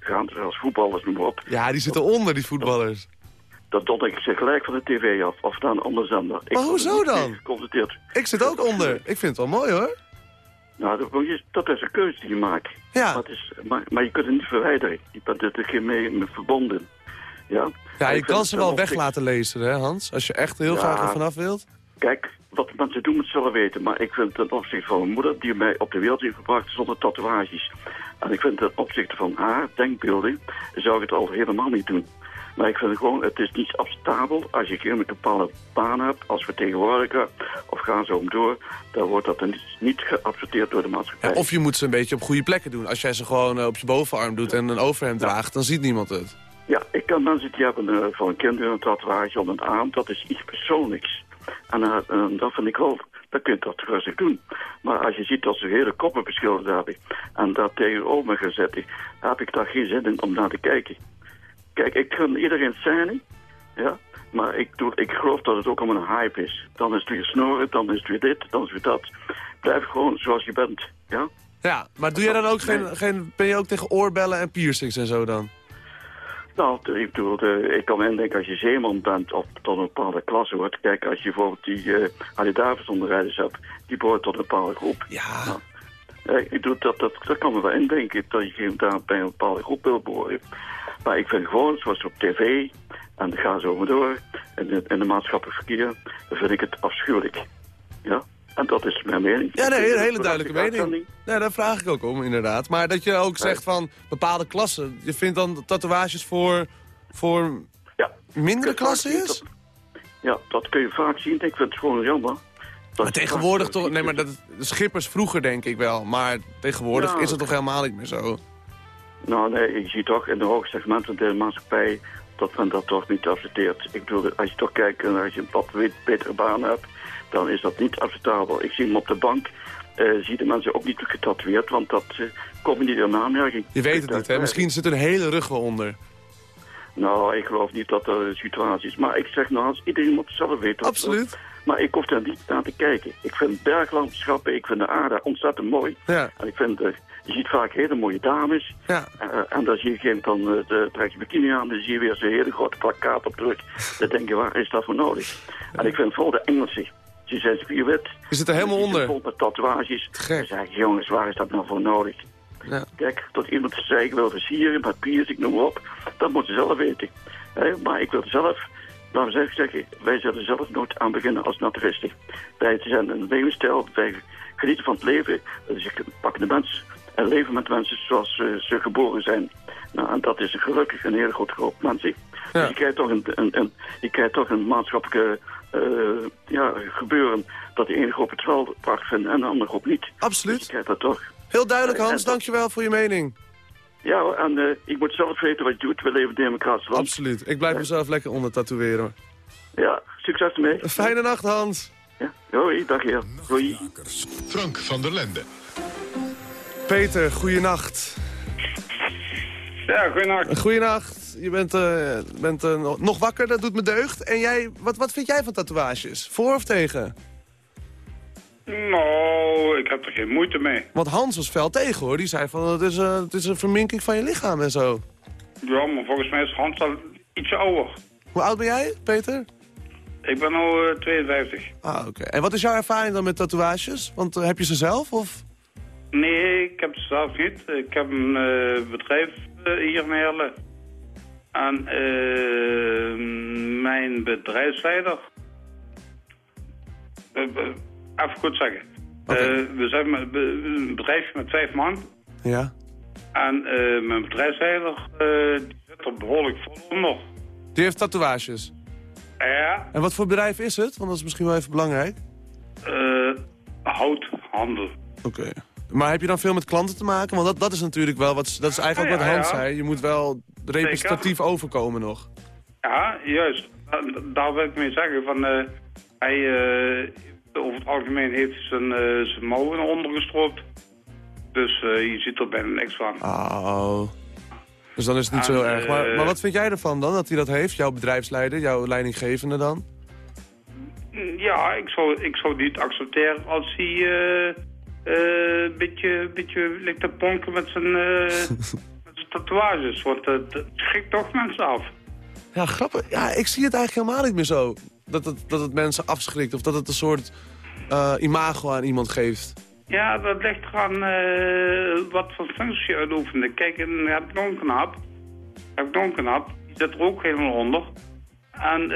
gaan, als voetballers, noem maar op. Ja, die zitten onder, die voetballers. Dan don ik ze gelijk van de tv af, of dan een andere zender. Ik Maar er hoezo dan? Geconfronteerd. Ik zit ook onder. Ik vind het wel mooi, hoor. Nou, dat, is een keuze die je maakt. Ja. Maar, is, maar, maar je kunt het niet verwijderen. Je bent er geen mee, verbonden. Ja, Ja, je ik kan ze wel weg laten lezen, hè Hans? Als je echt heel Ja. graag er vanaf wilt. Kijk, wat mensen doen moet ze zelf weten. Maar ik vind ten opzichte van mijn moeder, die mij op de wereld heeft gebracht zonder tatoeages. En ik vind ten opzichte van haar denkbeelden, zou ik het al helemaal niet doen. Maar ik vind gewoon, het is niet acceptabel als je een bepaalde baan hebt, als vertegenwoordiger, of ga zo om door, dan wordt dat dan niet, niet geaccepteerd door de maatschappij. Ja, of je moet ze een beetje op goede plekken doen. Als jij ze gewoon eh, op je bovenarm doet en een overhemd draagt, dan ziet niemand het. Ja, ik ken mensen die hebben eh, van een kind een tatoeage op een arm. Dat is iets persoonlijks. En eh, dat vind ik wel, dat kun je dat rustig doen. Maar als je ziet dat ze hele koppen beschilderd hebben en dat tegenover me gaan zetten, heb ik daar geen zin in om naar te kijken. Kijk, ik gun iedereen scène, ja, maar ik, doe, ik geloof dat het ook om een hype is. Dan is het weer snoren, dan is het weer dit, dan is het weer dat. Blijf gewoon zoals je bent, ja. Ja, maar doe jij dan ook geen, geen... Ben je ook tegen oorbellen en piercings en zo dan? Nou, ik bedoel, eh, ik kan me indenken als je zeeman bent of tot een bepaalde klasse hoort. Kijk, als je bijvoorbeeld die uh, Harley Davidson rijders hebt, die behoort tot een bepaalde groep. Ja. Nou, eh, ik bedoel, dat, dat, dat kan me wel indenken, dat je daar bij een bepaalde groep wil behoren. Maar ik vind gewoon, zoals op tv, en gaan ze over door, in de, in de maatschappelijk verkeer, dan vind ik het afschuwelijk. Ja, en dat is mijn mening. Ja, nee, een hele duidelijke mening. Ja, daar vraag ik ook om, inderdaad. Maar dat je ook zegt van bepaalde klassen. Je vindt dan tatoeages voor, voor mindere klassen is? Ja, dat kun je vaak zien. Ik vind het gewoon jammer. Maar tegenwoordig toch... Nee, maar dat, de schippers vroeger denk ik wel. Maar tegenwoordig Ja. is het toch helemaal niet meer zo? Nou, nee, je ziet toch in de hoge segmenten de maatschappij dat men dat toch niet accepteert. Ik bedoel, als je toch kijkt en als je een wat wit- betere baan hebt, dan is dat niet acceptabel. Ik zie hem op de bank, eh zie de mensen ook niet getatoeëerd, want dat eh komt niet in aanmerking. Je weet het niet, hè? Misschien zit er een hele rug wel onder. Nou, ik geloof niet dat er een situatie is. Maar ik zeg nou, als iedereen moet het zelf weten. Absoluut. Maar ik hoef daar niet naar te kijken. Ik vind berglandschappen, ik vind de aarde ontzettend mooi. Ja. En ik vind, eh, je ziet vaak hele mooie dames. Ja. Eh, en dan zie je geen dan de, trekt je bikini aan, dan zie je weer zo'n hele grote plakkaat op druk. Dan denk je, waar is dat voor nodig? En ik vind vooral de Engelsen. Ze zijn spierwit. Je zit er helemaal onder. Vol met tatoeages. Dan zeg ik, jongens, waar is dat nou voor nodig? Ja. Kijk, tot iemand zei ik wil versieren, met piers, ik noem maar op. Dat moeten ze zelf weten. Maar ik wil zelf, laten we zeggen, wij zullen zelf nooit aan beginnen als naturisten. Wij zijn een levensstijl, wij genieten van het leven. Dus ik pak de mens en leven met mensen zoals eh, ze geboren zijn. Nou, en dat is een gelukkig een hele grote groep mensen. Dus je krijgt toch een, een, een, je krijgt toch een maatschappelijke eh, ja, gebeuren dat de ene groep het wel prachtig vindt en de andere groep niet. Absoluut. Dus je krijgt dat toch. Heel duidelijk, Hans. Dankjewel voor je mening. Ja, hoor, en eh, ik moet zelf weten wat je doet. We leven democratisch land. Absoluut. Ik blijf mezelf lekker onder tatoeëren. Ja, succes ermee. Een fijne nacht, Hans. Ja, hoi, dag heer. Hoi. Frank van der Lende. Peter, goeienacht. Ja, goeienacht. Goeienacht. Je bent, eh, bent eh, nog- wakker, dat doet me deugd. En jij, wat, wat vind jij van tatoeages? Voor of tegen? Nou, ik heb er geen moeite mee. Want Hans was fel tegen, hoor. Die zei van, het is, eh, het is een verminking van je lichaam en zo. Ja, maar volgens mij is Hans al ietsje ouder. Hoe oud ben jij, Peter? Ik ben eh, 52. Ah, oké. En wat is jouw ervaring dan met tatoeages? Want heb je ze zelf, of? Nee, ik heb het zelf niet. Ik heb een eh, bedrijf eh, hier in Heerlen. En eh, mijn bedrijfsleider... Even goed zeggen. We zijn een bedrijfje met vijf man. Ja. En mijn bedrijfsleider die zit er behoorlijk vol onder. Die heeft tatoeages. Ja, En wat voor bedrijf is het? Want dat is misschien wel even belangrijk. eh, houthandel. Oké. Maar heb je dan veel met klanten te maken? Want dat, dat is natuurlijk wel, wat, dat is eigenlijk Ja, wat Hans zei. Je moet wel representatief overkomen nog. Ja, juist. Da- Daar wil ik mee zeggen van... eh, hij, eh, over het algemeen heeft zijn, eh, zijn mouwen ondergestroopt. Dus je ziet er bijna niks van. Oh. Dus dan is het niet zo heel erg. Maar, maar wat vind jij ervan dan, dat hij dat heeft? Jouw bedrijfsleider, jouw leidinggevende dan? Ja, ik zou, ik zou niet accepteren als hij eh, eh, een beetje, beetje ligt te ponken met zijn, eh, met zijn tatoeages. Want het het schrikt toch mensen af. Ja, grappig. Ja, ik zie het eigenlijk helemaal niet meer zo. Dat het, dat het mensen afschrikt of dat het een soort eh, imago aan iemand geeft. Ja, dat ligt eh, wat voor functie je uitoefende. Kijk, een knap. Heb ik nog een knap. Die zit er ook helemaal onder. En,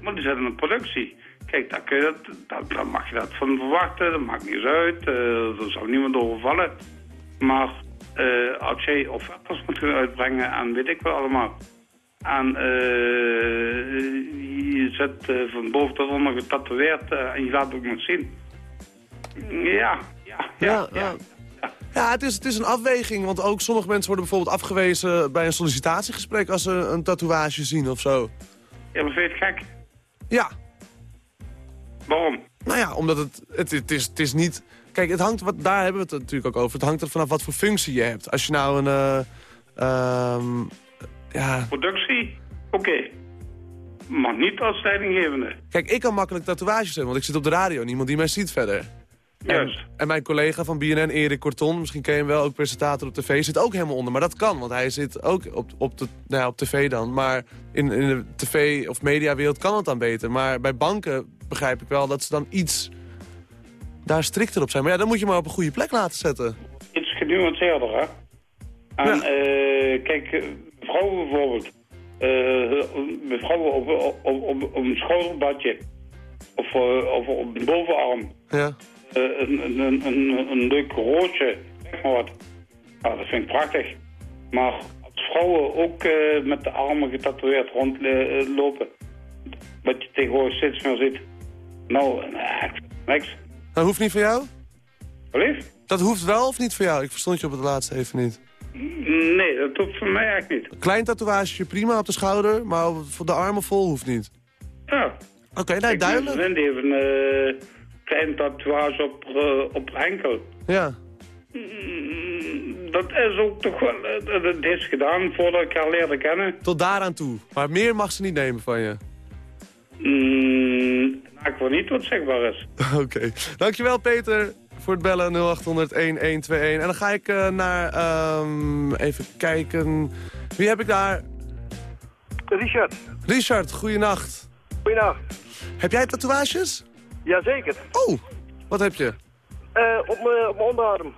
maar die zit in een productie. Kijk, daar, kun je dat, daar, daar mag je dat van verwachten. Dat maakt niet eens uit. eh er zal niemand overvallen. Maar eh, als jij offertes moet gaan uitbrengen en weet ik wel allemaal. En eh, je zit eh, van boven tot onder getatoeëerd en je laat het ook nog zien. Ja, ja, Ja, ja. Ja, het is, het is een afweging. Want ook sommige mensen worden bijvoorbeeld afgewezen bij een sollicitatiegesprek als ze een tatoeage zien of zo. Ja, maar vind je het gek? Ja. Waarom? Nou ja, omdat het, het, het, is, het is niet... Kijk, het hangt, wat, daar hebben we het natuurlijk ook over. Het hangt er vanaf wat voor functie je hebt. Als je nou een... eh, ehm, ja, Productie? Oké. Maar niet als leidinggevende. Kijk, ik kan makkelijk tatoeages hebben, want ik zit op de radio. Niemand die mij ziet verder. Juist. En, en mijn collega van BNN, Erik Korton, misschien ken je hem wel, ook presentator op tv, zit ook helemaal onder. Maar dat kan, want hij zit ook op, op, de, nou ja, op tv dan. Maar in, in de tv- of mediawereld kan het dan beter. Maar bij banken begrijp ik wel dat ze dan iets daar strikter op zijn. Maar ja, dan moet je maar op een goede plek laten zetten. Iets genuanceerder, hè? En eh, kijk, eh, vrouwen bijvoorbeeld. eh vrouwen op, op, op, op, een schouderbadje. Of, of op een bovenarm. Ja. Een, een, een, een, leuk roodje. Zeg maar wat. Ja, dat vind ik prachtig. Maar als vrouwen ook met de armen getatoeëerd rondlopen. wat je tegenwoordig steeds meer ziet. Nou, nee, niks. Dat hoeft niet voor jou? Lief? Dat hoeft wel of niet voor jou? Ik verstond je op het laatste even niet. Nee, dat hoeft voor mij eigenlijk niet. Klein tatoeage prima op de schouder, maar voor de armen vol hoeft niet. Ja. Oké, nee, Ik duidelijk. Vriend heeft een eh, klein tatoeage op, eh, op enkel. Ja. Mm, Dat is ook toch wel... eh, Dat dat is gedaan voordat ik haar leerde kennen. Tot daaraan toe. Maar meer mag ze niet nemen van je. Mm, ik wil niet wat zegbaar is. Oké. Dankjewel Peter voor het bellen 0800 1121. En dan ga ik eh, naar... ehm, even kijken... Wie heb ik daar? Richard. Richard, goeienacht. Goeienacht. Heb jij tatoeages? Jazeker. Oh, wat heb je? Eh, op mijn op mijn onderarm.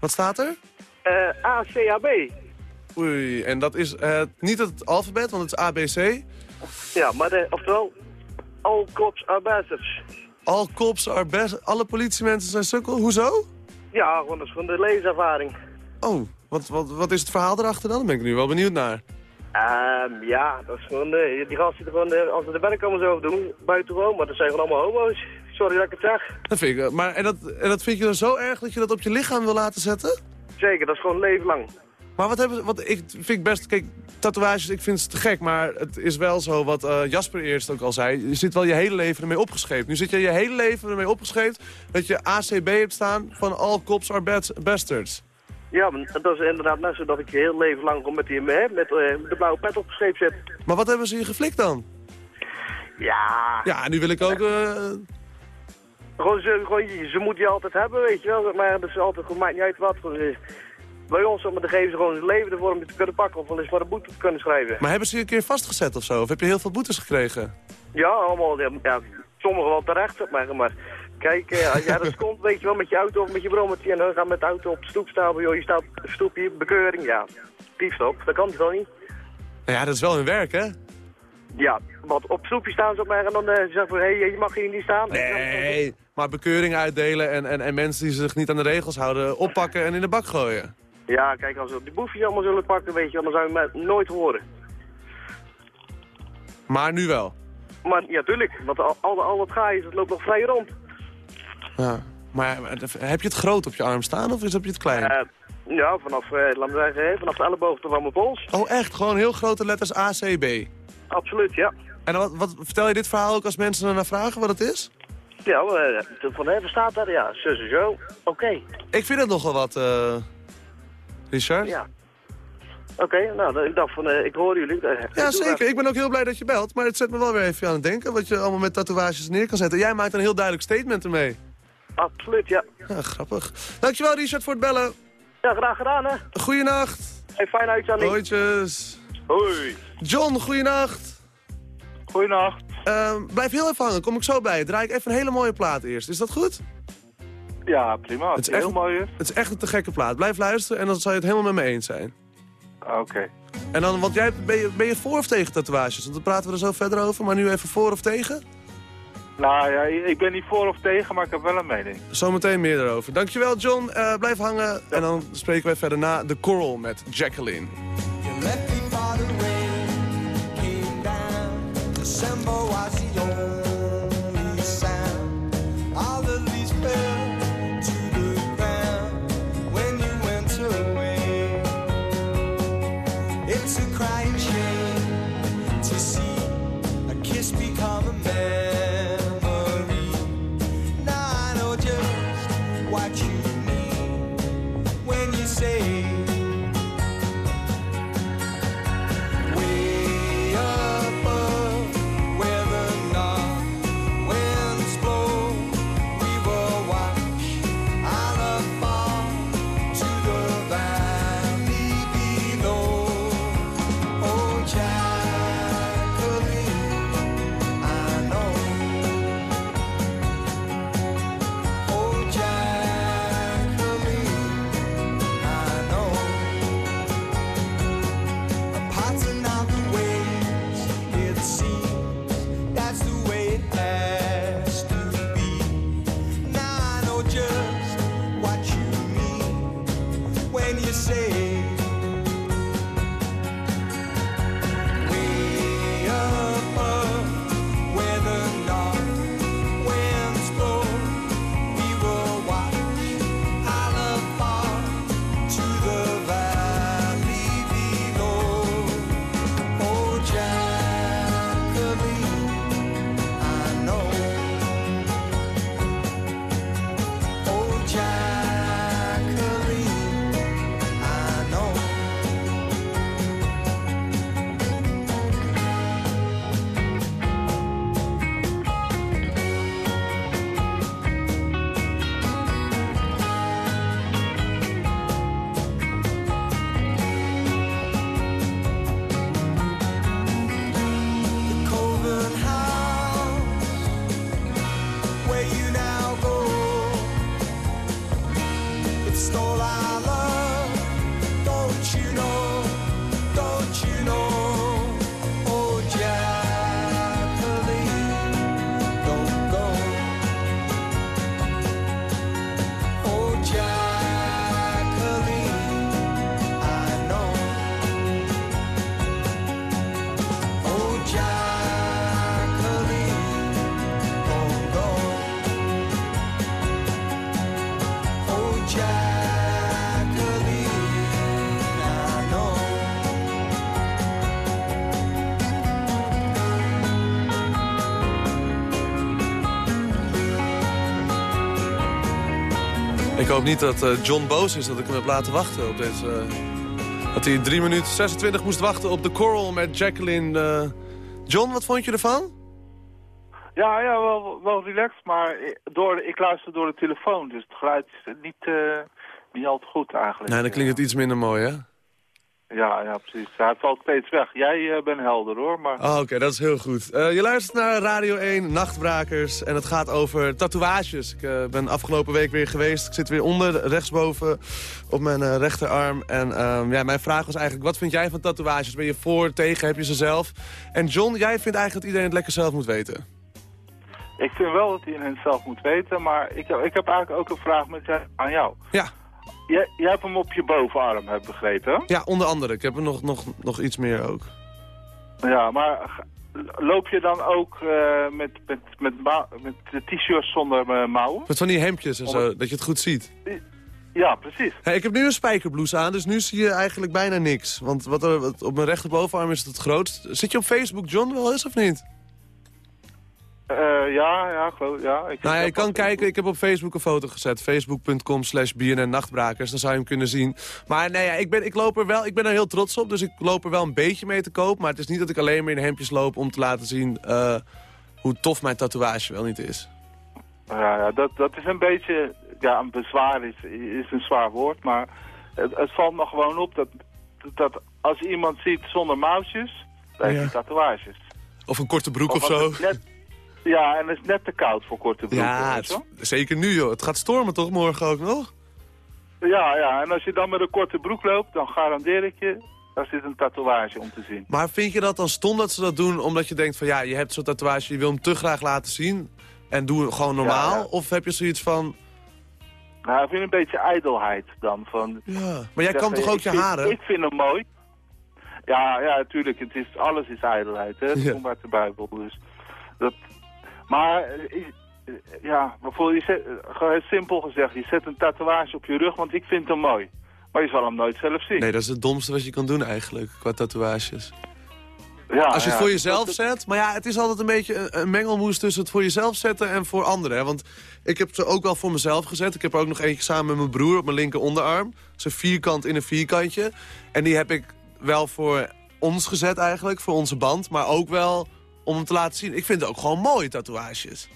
Wat staat er? Eh ACAB. Oei, en dat is niet het alfabet, want het is ABC. Ja, maar de, oftewel, all cops are bastards. All cops are. Alle politiemensen zijn sukkel. Hoezo? Ja, gewoon dat is van de levenservaring. Oh, wat, wat, wat is het verhaal erachter dan? Daar ben ik nu wel benieuwd naar. Ehm, ja, dat is gewoon, eh, die gasten die gewoon, als ze de werk komen zo doen, buitengewoon, maar dat zijn gewoon allemaal homo's. Sorry dat ik het zeg. Dat vind ik, eh, maar en dat, en dat vind je dan zo erg dat je dat op je lichaam wil laten zetten? Zeker, dat is gewoon leven lang. Maar wat hebben ze, wat ik vind best, kijk, tatoeages, ik vind het te gek, maar het is wel zo wat eh, Jasper eerst ook al zei. Je zit wel je hele leven ermee opgeschreven. Nu zit je je hele leven ermee opgeschreven dat je ACB hebt staan van all cops are bad, bastards. Ja, dat is inderdaad net zo dat ik heel leven lang gewoon met, die, hè, met eh, de blauwe pet opgeschreven zit. Maar wat hebben ze je geflikt dan? Ja. Ja, en nu wil ik ook... eh, Gewoon, ze, gewoon, je- ze moeten je altijd hebben, weet je wel. Maar dat is altijd, gewoon, maakt niet uit wat. Eh, bij ons, maar dan geven ze gewoon het leven ervoor om je te kunnen pakken. Of wel eens maar een boete te kunnen schrijven. maar hebben ze je een keer vastgezet of zo? Of heb je heel veel boetes gekregen? Ja, allemaal. Ja, sommigen wel terecht, maar. Maar kijk, eh, als jij dus komt, weet je wel, met je auto of met je brommetje... en dan gaan met de auto op de stoep staan. joh, je staat op de stoep hier, bekeuring, ja. Diefstok, dat kan toch niet? Nou ja, dat is wel hun werk, hè? Ja, want op stoepje staan ze maar en dan eh, zeggen van... hé, hey, je mag hier niet staan. Nee, maar bekeuring uitdelen en, en, en mensen die zich niet aan de regels houden... oppakken en in de bak gooien. Ja, kijk, als we die boefjes allemaal zullen pakken, weet je, dan zou je mij nooit horen. Maar nu wel. Maar ja, tuurlijk, want al, al, al wat ga is, het loopt nog vrij rond. Ja. Maar heb je het groot op je arm staan of is heb je het klein? Eh, ja, vanaf, eh, laat me zeggen, hè, vanaf de elleboog tot aan mijn pols. Oh echt? Gewoon heel grote letters ACB? Absoluut, ja. En wat, wat, vertel je dit verhaal ook als mensen ernaar vragen wat het is? Ja, uh, van hem staat daar, ja, zo en zo. Oké. Ik vind het nogal wat, eh Richard. Ja. Oké, nou, dan- ik dacht van, eh, ik hoor jullie. Eh, Ja, doe zeker. dat. Ik ben ook heel blij dat je belt. Maar het zet me wel weer even aan het denken. Wat je allemaal met tatoeages neer kan zetten. Jij maakt een heel duidelijk statement ermee. Absoluut, ja. Ja, grappig. Dankjewel Richard voor het bellen. Ja, graag gedaan, hè. Goeienacht. Hey, fijne uitzending. Hooitjes. Hoi. John, goeienacht. Goeienacht. Ehm, blijf heel even hangen. Kom ik zo bij. Draai ik even een hele mooie plaat eerst. Is dat goed? Ja, prima. Het is echt, mooi. is. Het is echt een te gekke plaat. Blijf luisteren en dan zal je het helemaal met me eens zijn. Oké. En dan, want jij, ben, je, ben je voor of tegen tatoeages? Want dan praten we er zo verder over. Maar nu even voor of tegen? Nou ja, ik ben niet voor of tegen, maar ik heb wel een mening. Zometeen meer erover. Dankjewel John. Eh, blijf hangen. En dan spreken wij verder na The Coral met Jacqueline. Ik hoop niet dat eh, John boos is dat ik hem heb laten wachten op deze... eh, dat hij 3 minuten 26 moest wachten op de Coral met Jacqueline. eh. John, wat vond je ervan? Ja, ja wel, wel relaxed, maar door, ik luister door de telefoon, dus het geluid is niet, eh, niet al te goed eigenlijk. Nee, dan klinkt het iets minder mooi, hè? Ja, ja, precies. Het valt steeds weg. Jij eh, bent helder hoor, maar... Oh, Oké, dat is heel goed. Eh, je luistert naar Radio 1, Nachtbrakers. En het gaat over tatoeages. Ik eh, ben afgelopen week weer geweest. Ik zit weer onder, rechtsboven, op mijn rechterarm. En ehm, ja, mijn vraag was eigenlijk, wat vind jij van tatoeages? Ben je voor, tegen, heb je ze zelf? En John, jij vindt eigenlijk dat iedereen het lekker zelf moet weten. Ik vind wel dat iedereen het zelf moet weten, maar ik heb, ik heb eigenlijk ook een vraag met aan jou. Ja. Jij, jij hebt hem op je bovenarm, heb ik begrepen? Ja, onder andere. Ik heb er nog, nog, nog iets meer ook. Ja, maar loop je dan ook eh, met, met, met, met t-shirts zonder eh, mouwen? Met van die hemdjes en zo, dat je het goed ziet. Ja, precies. Hey, ik heb nu een spijkerblouse aan, dus nu zie je eigenlijk bijna niks. Want wat er, wat- op mijn rechterbovenarm is het het grootst. Zit je op Facebook, John, wel eens of niet? Eh, ja, ja, geloof, ja. Ik Nou ja, je kan kijken, ik heb op Facebook een foto gezet. Facebook.com slash Nachtbrakers, dan zou je hem kunnen zien. Maar nee, ja, ik, ben, ik, loop er wel, ik ben er heel trots op, dus ik loop er wel een beetje mee te koop. Maar het is niet dat ik alleen maar in hemdjes loop om te laten zien eh, hoe tof mijn tatoeage wel niet is. Ja, ja dat, dat is een beetje... Ja, een bezwaar is, is een zwaar woord, maar het, het valt me gewoon op dat, dat als je iemand ziet zonder mouwtjes, dan heeft Ja. hij tatoeages. Of een korte broek of, zo. Net, ja, en het is net te koud voor korte broeken. Ja, het zeker nu joh. Het gaat stormen toch morgen ook nog? ja, ja, en als je dan met een korte broek loopt, dan garandeer ik je, daar zit een tatoeage om te zien. Maar vind je dat dan stom dat ze dat doen omdat je denkt van ja, je hebt zo'n tatoeage, je wil hem te graag laten zien en doe het gewoon normaal? Ja, ja. Of heb je zoiets van, Nou, ik vind een beetje ijdelheid dan. Van, ja, maar jij kan toch ook je vind- haren? Ik vind hem mooi. Ja, ja, natuurlijk. Het is, alles is ijdelheid. Hè? Ja. komt uit de Bijbel. Dus dat, maar, eh, eh, ja, bijvoorbeeld, je zet, eh, simpel gezegd. Je zet een tatoeage op je rug, want ik vind hem mooi. Maar je zal hem nooit zelf zien. Nee, dat is het domste wat je kan doen eigenlijk, qua tatoeages. ja, Als je het ja, voor jezelf dat- zet, maar ja, het is altijd een beetje een, een mengelmoes tussen het voor jezelf zetten en voor anderen. Hè? Want ik heb ze ook wel voor mezelf gezet. Ik heb er ook nog eentje samen met mijn broer op mijn linker onderarm. Zo'n vierkant in een vierkantje. En die heb ik wel voor ons gezet eigenlijk, voor onze band. Maar ook wel om hem te laten zien. Ik vind het ook gewoon mooie tatoeages.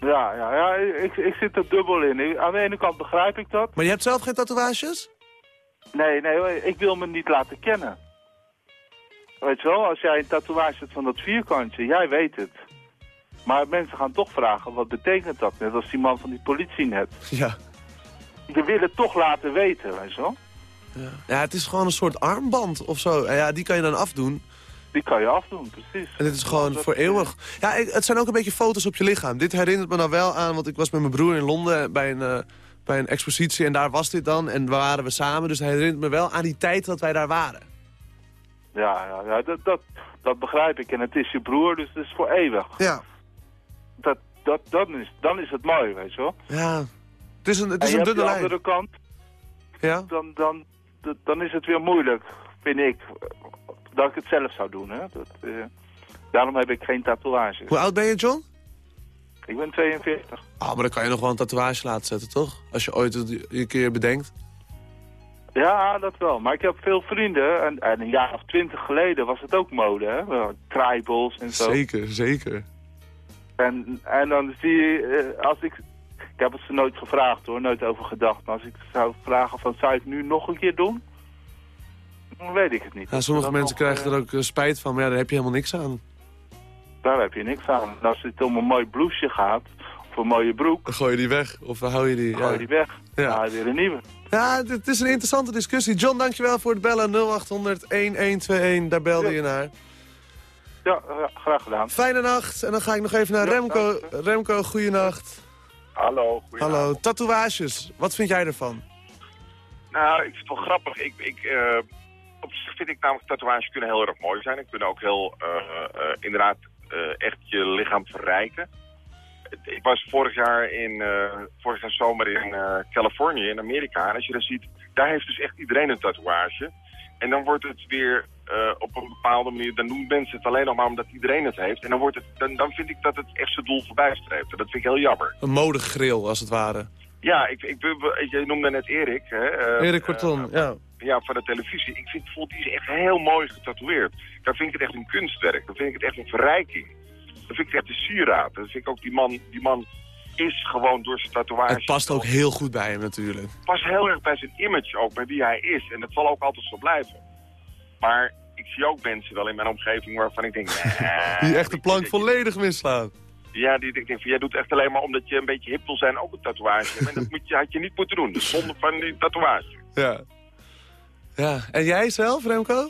Ja, ja, ja ik, ik zit er dubbel in. Ik- Aan de ene kant begrijp ik dat. Maar je hebt zelf geen tatoeages? Nee, nee, ik wil me niet laten kennen. Weet je wel, als jij een tatoeage hebt van dat vierkantje, jij weet het. Maar mensen gaan toch vragen, wat betekent dat? Net als die man van die politie net. Ja. Je wil het toch laten weten, weet je wel? Ja, het is gewoon een soort armband of zo. Ja, die kan je dan afdoen. Die kan je afdoen, precies. En dit is gewoon voor eeuwig. Ja, ik- het zijn ook een beetje foto's op je lichaam. Dit herinnert me nou wel aan, want ik was met mijn broer in Londen bij een, eh, bij een expositie. En daar was dit dan. En waar waren we samen. Dus het herinnert me wel aan die tijd dat wij daar waren. Ja, ja, ja dat, dat, dat begrijp ik. En het is je broer, dus het is voor eeuwig. Ja. Dat, dat, dan, is, dan is het mooi, weet je wel? Ja, het is een, het is je een dunne de lijn. andere kant, Ja? dan, dan, dan is het weer moeilijk, vind ik. Dat ik het zelf zou doen, hè. Dat, eh, daarom heb ik geen tatoeage. Hoe oud ben je, John? Ik ben 42. Ah, maar dan kan je nog wel een tatoeage laten zetten, toch? Als je ooit een keer bedenkt. Ja, dat wel. Maar ik heb veel vrienden. En, en een jaar of twintig geleden was het ook mode, hè. Tribals en zo. Zeker, zeker. En, en dan zie je, eh, als ik... Ik heb het ze nooit gevraagd hoor, nooit over gedacht. Maar als ik zou vragen van, zou je het nu nog een keer doen? Dan weet ik het niet. Ja, sommige mensen nog, krijgen eh, er ook eh, spijt van, maar ja, daar heb je helemaal niks aan. Daar heb je niks aan. En als het om een mooi blouseje gaat, of een mooie broek, Dan gooi je die weg, of dan hou je die... dan gooi je die weg. Ja. Dan haal je weer een nieuwe. Ja, het is een interessante discussie. John, dankjewel voor het bellen. 0800-1121, daar belde je naar. Ja, ja, graag gedaan. Fijne nacht. En dan ga ik nog even naar Ja, Remco. Remco, goeienacht. Hallo. Hallo. Tatoeages, wat vind jij ervan? Nou, ik vind het wel grappig. Ik, ik, eh, op zich vind ik namelijk tatoeages kunnen heel erg mooi zijn. En kunnen ook heel, eh, eh, inderdaad, eh, echt je lichaam verrijken. Ik was vorig jaar in, eh, vorig jaar zomer in eh, Californië, in Amerika. En als je dat ziet, daar heeft dus echt iedereen een tatoeage. En dan wordt het weer eh, op een bepaalde manier, dan doen mensen het alleen nog maar omdat iedereen het heeft. En dan, wordt het, dan, dan vind ik dat het echt zijn doel voorbij streeft. En dat vind ik heel jammer. Een modegril, als het ware. Ja, ik, ik, je noemde net Erik. Hè, eh, Erik Korton, ja. Ja, van de televisie. Ik vind bijvoorbeeld, die is echt heel mooi getatoeëerd. Daar vind ik het echt een kunstwerk. Dan vind ik het echt een verrijking. Dan vind ik het echt een sieraad. Dan vind ik ook die man, die man is gewoon door zijn tatoeage... Het past ook heel goed bij hem natuurlijk. past heel erg bij zijn image ook, bij wie hij is. En dat zal ook altijd zo blijven. Maar ik zie ook mensen wel in mijn omgeving waarvan ik denk... Die echt de plank volledig misslaan. Ja, die ik denk van, jij doet echt alleen maar omdat je een beetje hip wil zijn ook een tatoeage. En dat moet je, had je niet moeten doen. Dus zonder van die tatoeage. Ja. Ja, en jij zelf, Remco?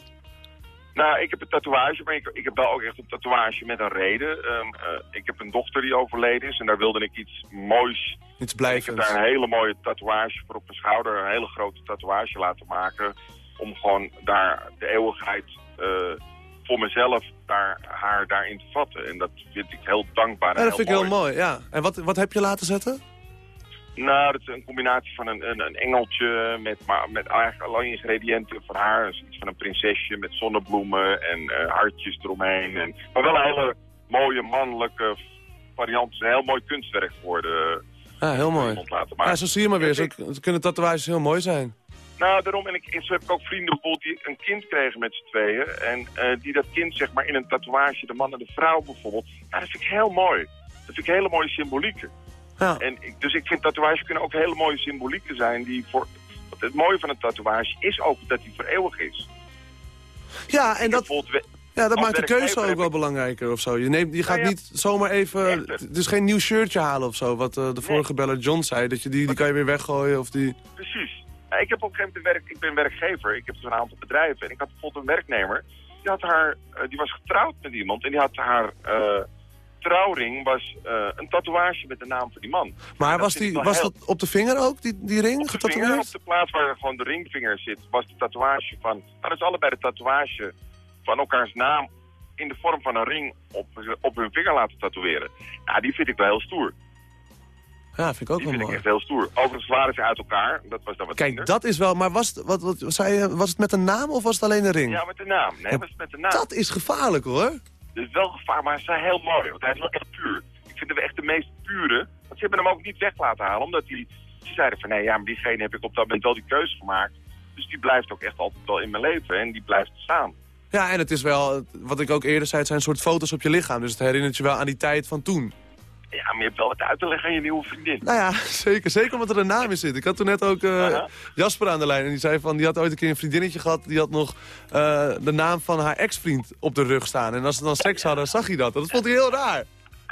Nou, ik heb een tatoeage, maar ik, ik heb wel ook echt een tatoeage met een reden. Ehm, eh, ik heb een dochter die overleden is en daar wilde ik iets moois... Iets Ik blijvends. heb daar een hele mooie tatoeage voor op mijn schouder, een hele grote tatoeage laten maken. Om gewoon daar de eeuwigheid eh, voor mezelf daar, haar daarin te vatten. En dat vind ik heel dankbaar en Ja, dat vind ik heel mooi. mooi, ja. En wat, wat heb je laten zetten? Nou, dat is een combinatie van een, een, een engeltje met, maar met eigenlijk alle ingrediënten van haar. Dus iets van een prinsesje met zonnebloemen en eh, hartjes eromheen. En, maar wel een hele mooie mannelijke variant. Het is een heel mooi kunstwerk geworden. Ja, heel mooi. laten maken. Ja, zo zie je maar weer. Zo kunnen tatoeages heel mooi zijn. Nou, daarom. En, ik, en zo heb ik ook vrienden bijvoorbeeld die een kind kregen met z'n tweeën. En eh, die dat kind zeg maar in een tatoeage, de man en de vrouw bijvoorbeeld. Ja, dat vind ik heel mooi. Dat vind ik hele mooie symbolieken. Ja. En ik, dus ik vind tatoeages kunnen ook hele mooie symbolieken zijn die voor... Het mooie van een tatoeage is ook dat die voor eeuwig is. Ja, en dat, ja, dat maakt de keuze ook wel belangrijker of zo. Je, neemt, je gaat Nou ja. niet zomaar even... Het is geen nieuw shirtje halen of zo, wat eh, de vorige beller John zei. Dat je die, die kan je weer weggooien of die... Precies. Ja, ik heb op een gegeven moment werk, ik ben werkgever. Ik heb dus een aantal bedrijven. En ik had bijvoorbeeld een werknemer. Die, had haar, eh, die was getrouwd met iemand. En die had haar eh, trouwring was eh, een tatoeage met de naam van die man. Maar was, die, was heel- dat op de vinger ook, die, die ring, Op de vinger, op de plaats waar gewoon de ringvinger zit, was de tatoeage van... Nou, dat is allebei de tatoeage van elkaars naam in de vorm van een ring op, op hun vinger laten tatoeëren. Nou, die vind ik wel heel stoer. Ja, vind ik ook Die wel vind ik echt heel stoer. Overigens waren ze uit elkaar. Dat was dan wat Kijk, minder. dat is wel... Maar was, het- wat, wat, zei je, was het met een naam of was het alleen een ring? Ja, met de naam. Nee, Ja, was met de naam. Dat is gevaarlijk hoor. Is wel gevaar, maar hij is heel mooi. Want hij is wel echt puur. Ik vind hem echt de meest pure. Want ze hebben hem ook niet weg laten halen. Omdat die, ze zeiden van nee, ja, maar diegene heb ik op dat moment wel die keuze gemaakt. Dus die blijft ook echt altijd wel in mijn leven. En die blijft staan. Ja, en het is wel, wat ik ook eerder zei, het zijn soort foto's op je lichaam. Dus het herinnert je wel aan die tijd van toen. Ja, maar je hebt wel wat uit te leggen aan je nieuwe vriendin. Nou ja, zeker. Zeker omdat er een naam in zit. Ik had toen net ook eh. Jasper aan de lijn. En die zei van, die had ooit een keer een vriendinnetje gehad. Die had nog eh, de naam van haar ex-vriend op de rug staan. En als ze dan seks hadden, zag hij dat. Dat vond hij heel raar.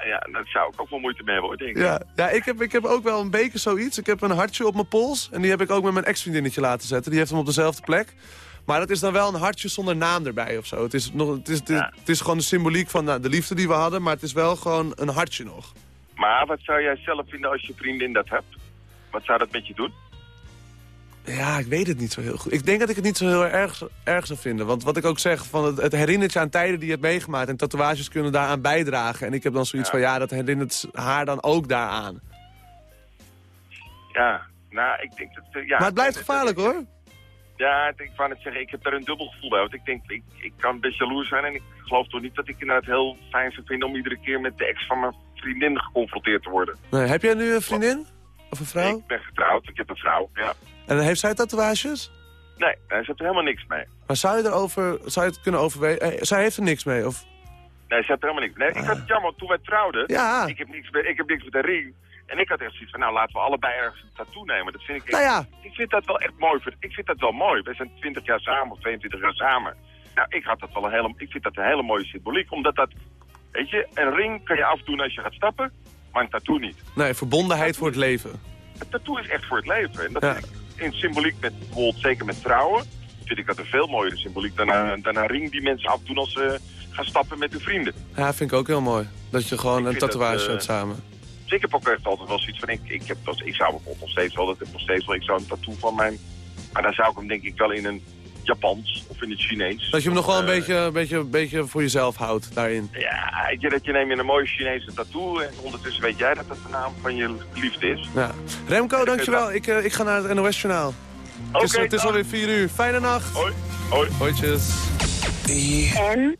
Ja, daar zou ik ook wel moeite mee hebben, denk ik. Ja, ja ik, heb, ik heb ook wel een beker zoiets. Ik heb een hartje op mijn pols. En die heb ik ook met mijn ex-vriendinnetje laten zetten. Die heeft hem op dezelfde plek. Maar dat is dan wel een hartje zonder naam erbij of zo. Het is, nog, het is, het is, het is gewoon de symboliek van nou, de liefde die we hadden. Maar het is wel gewoon een hartje nog. Maar wat zou jij zelf vinden als je vriendin dat hebt? Wat zou dat met je doen? Ja, ik weet het niet zo heel goed. Ik denk dat ik het niet zo heel erg, erg zou vinden. Want wat ik ook zeg, van het, het herinnert je aan tijden die je hebt meegemaakt. En tatoeages kunnen daaraan bijdragen. En ik heb dan zoiets van, ja, dat herinnert haar dan ook daaraan. Ja, nou, ik denk dat... eh, ja, maar het blijft gevaarlijk, hoor. Ja, ik van het zeggen, ik heb daar een dubbel gevoel bij. Want ik denk, ik, ik kan best jaloers zijn en ik geloof toch niet dat ik inderdaad heel fijn zou vinden om iedere keer met de ex van mijn vriendin geconfronteerd te worden. Nee, heb jij nu een vriendin? Of een vrouw? Ik ben getrouwd, ik heb een vrouw, ja. En heeft zij tatoeages? Nee, daar zit er helemaal niks mee. Maar zou je, erover, zou je het kunnen overwegen? Eh, zij heeft er niks mee, of? Nee, ze heeft er helemaal niks mee. Nee, ik had het jammer, toen wij trouwden, Ja. ik, heb niks, met- ik heb niks met een ring. En ik had echt zoiets van, nou laten we allebei ergens een tattoo nemen. Dat vind ik, Nou ja. ik vind dat wel echt mooi. voor- Ik vind dat wel mooi. We zijn 20 jaar samen, of 22 jaar samen. Nou, ik, had dat wel een hele, ik vind dat een hele mooie symboliek. Omdat dat, weet je, een ring kan je afdoen als je gaat stappen, maar een tattoo niet. Nee, verbondenheid voor het leven. Een tattoo is echt voor het leven. En dat Ja. vind ik in symboliek met bijvoorbeeld, zeker met trouwen, vind ik dat een veel mooiere symboliek dan een, dan een ring die mensen afdoen als ze gaan stappen met hun vrienden. Ja, vind ik ook heel mooi. Dat je gewoon Ik een tatoeage eh, hebt samen. Dus ik heb ook echt altijd wel zoiets van, ik, ik, heb, dat- ik zou bijvoorbeeld nog steeds wel, dat heb ik nog steeds wel, ik zou een tattoo van mijn, maar dan zou ik hem denk ik wel in een Japans of in het Chinees. Dat je hem nog wel een Eh, beetje, een beetje, een beetje voor jezelf houdt daarin. Ja, weet je, dat je neemt je een mooie Chinese tattoo en ondertussen weet jij dat dat de naam van je liefde is. Ja. Remco, dankjewel. Ik, eh, ik ga naar het NOS-journaal. het is, Oké, het is dag. alweer 4 uur. Fijne nacht. Hoi. Hoi. Hoi, tjus. En?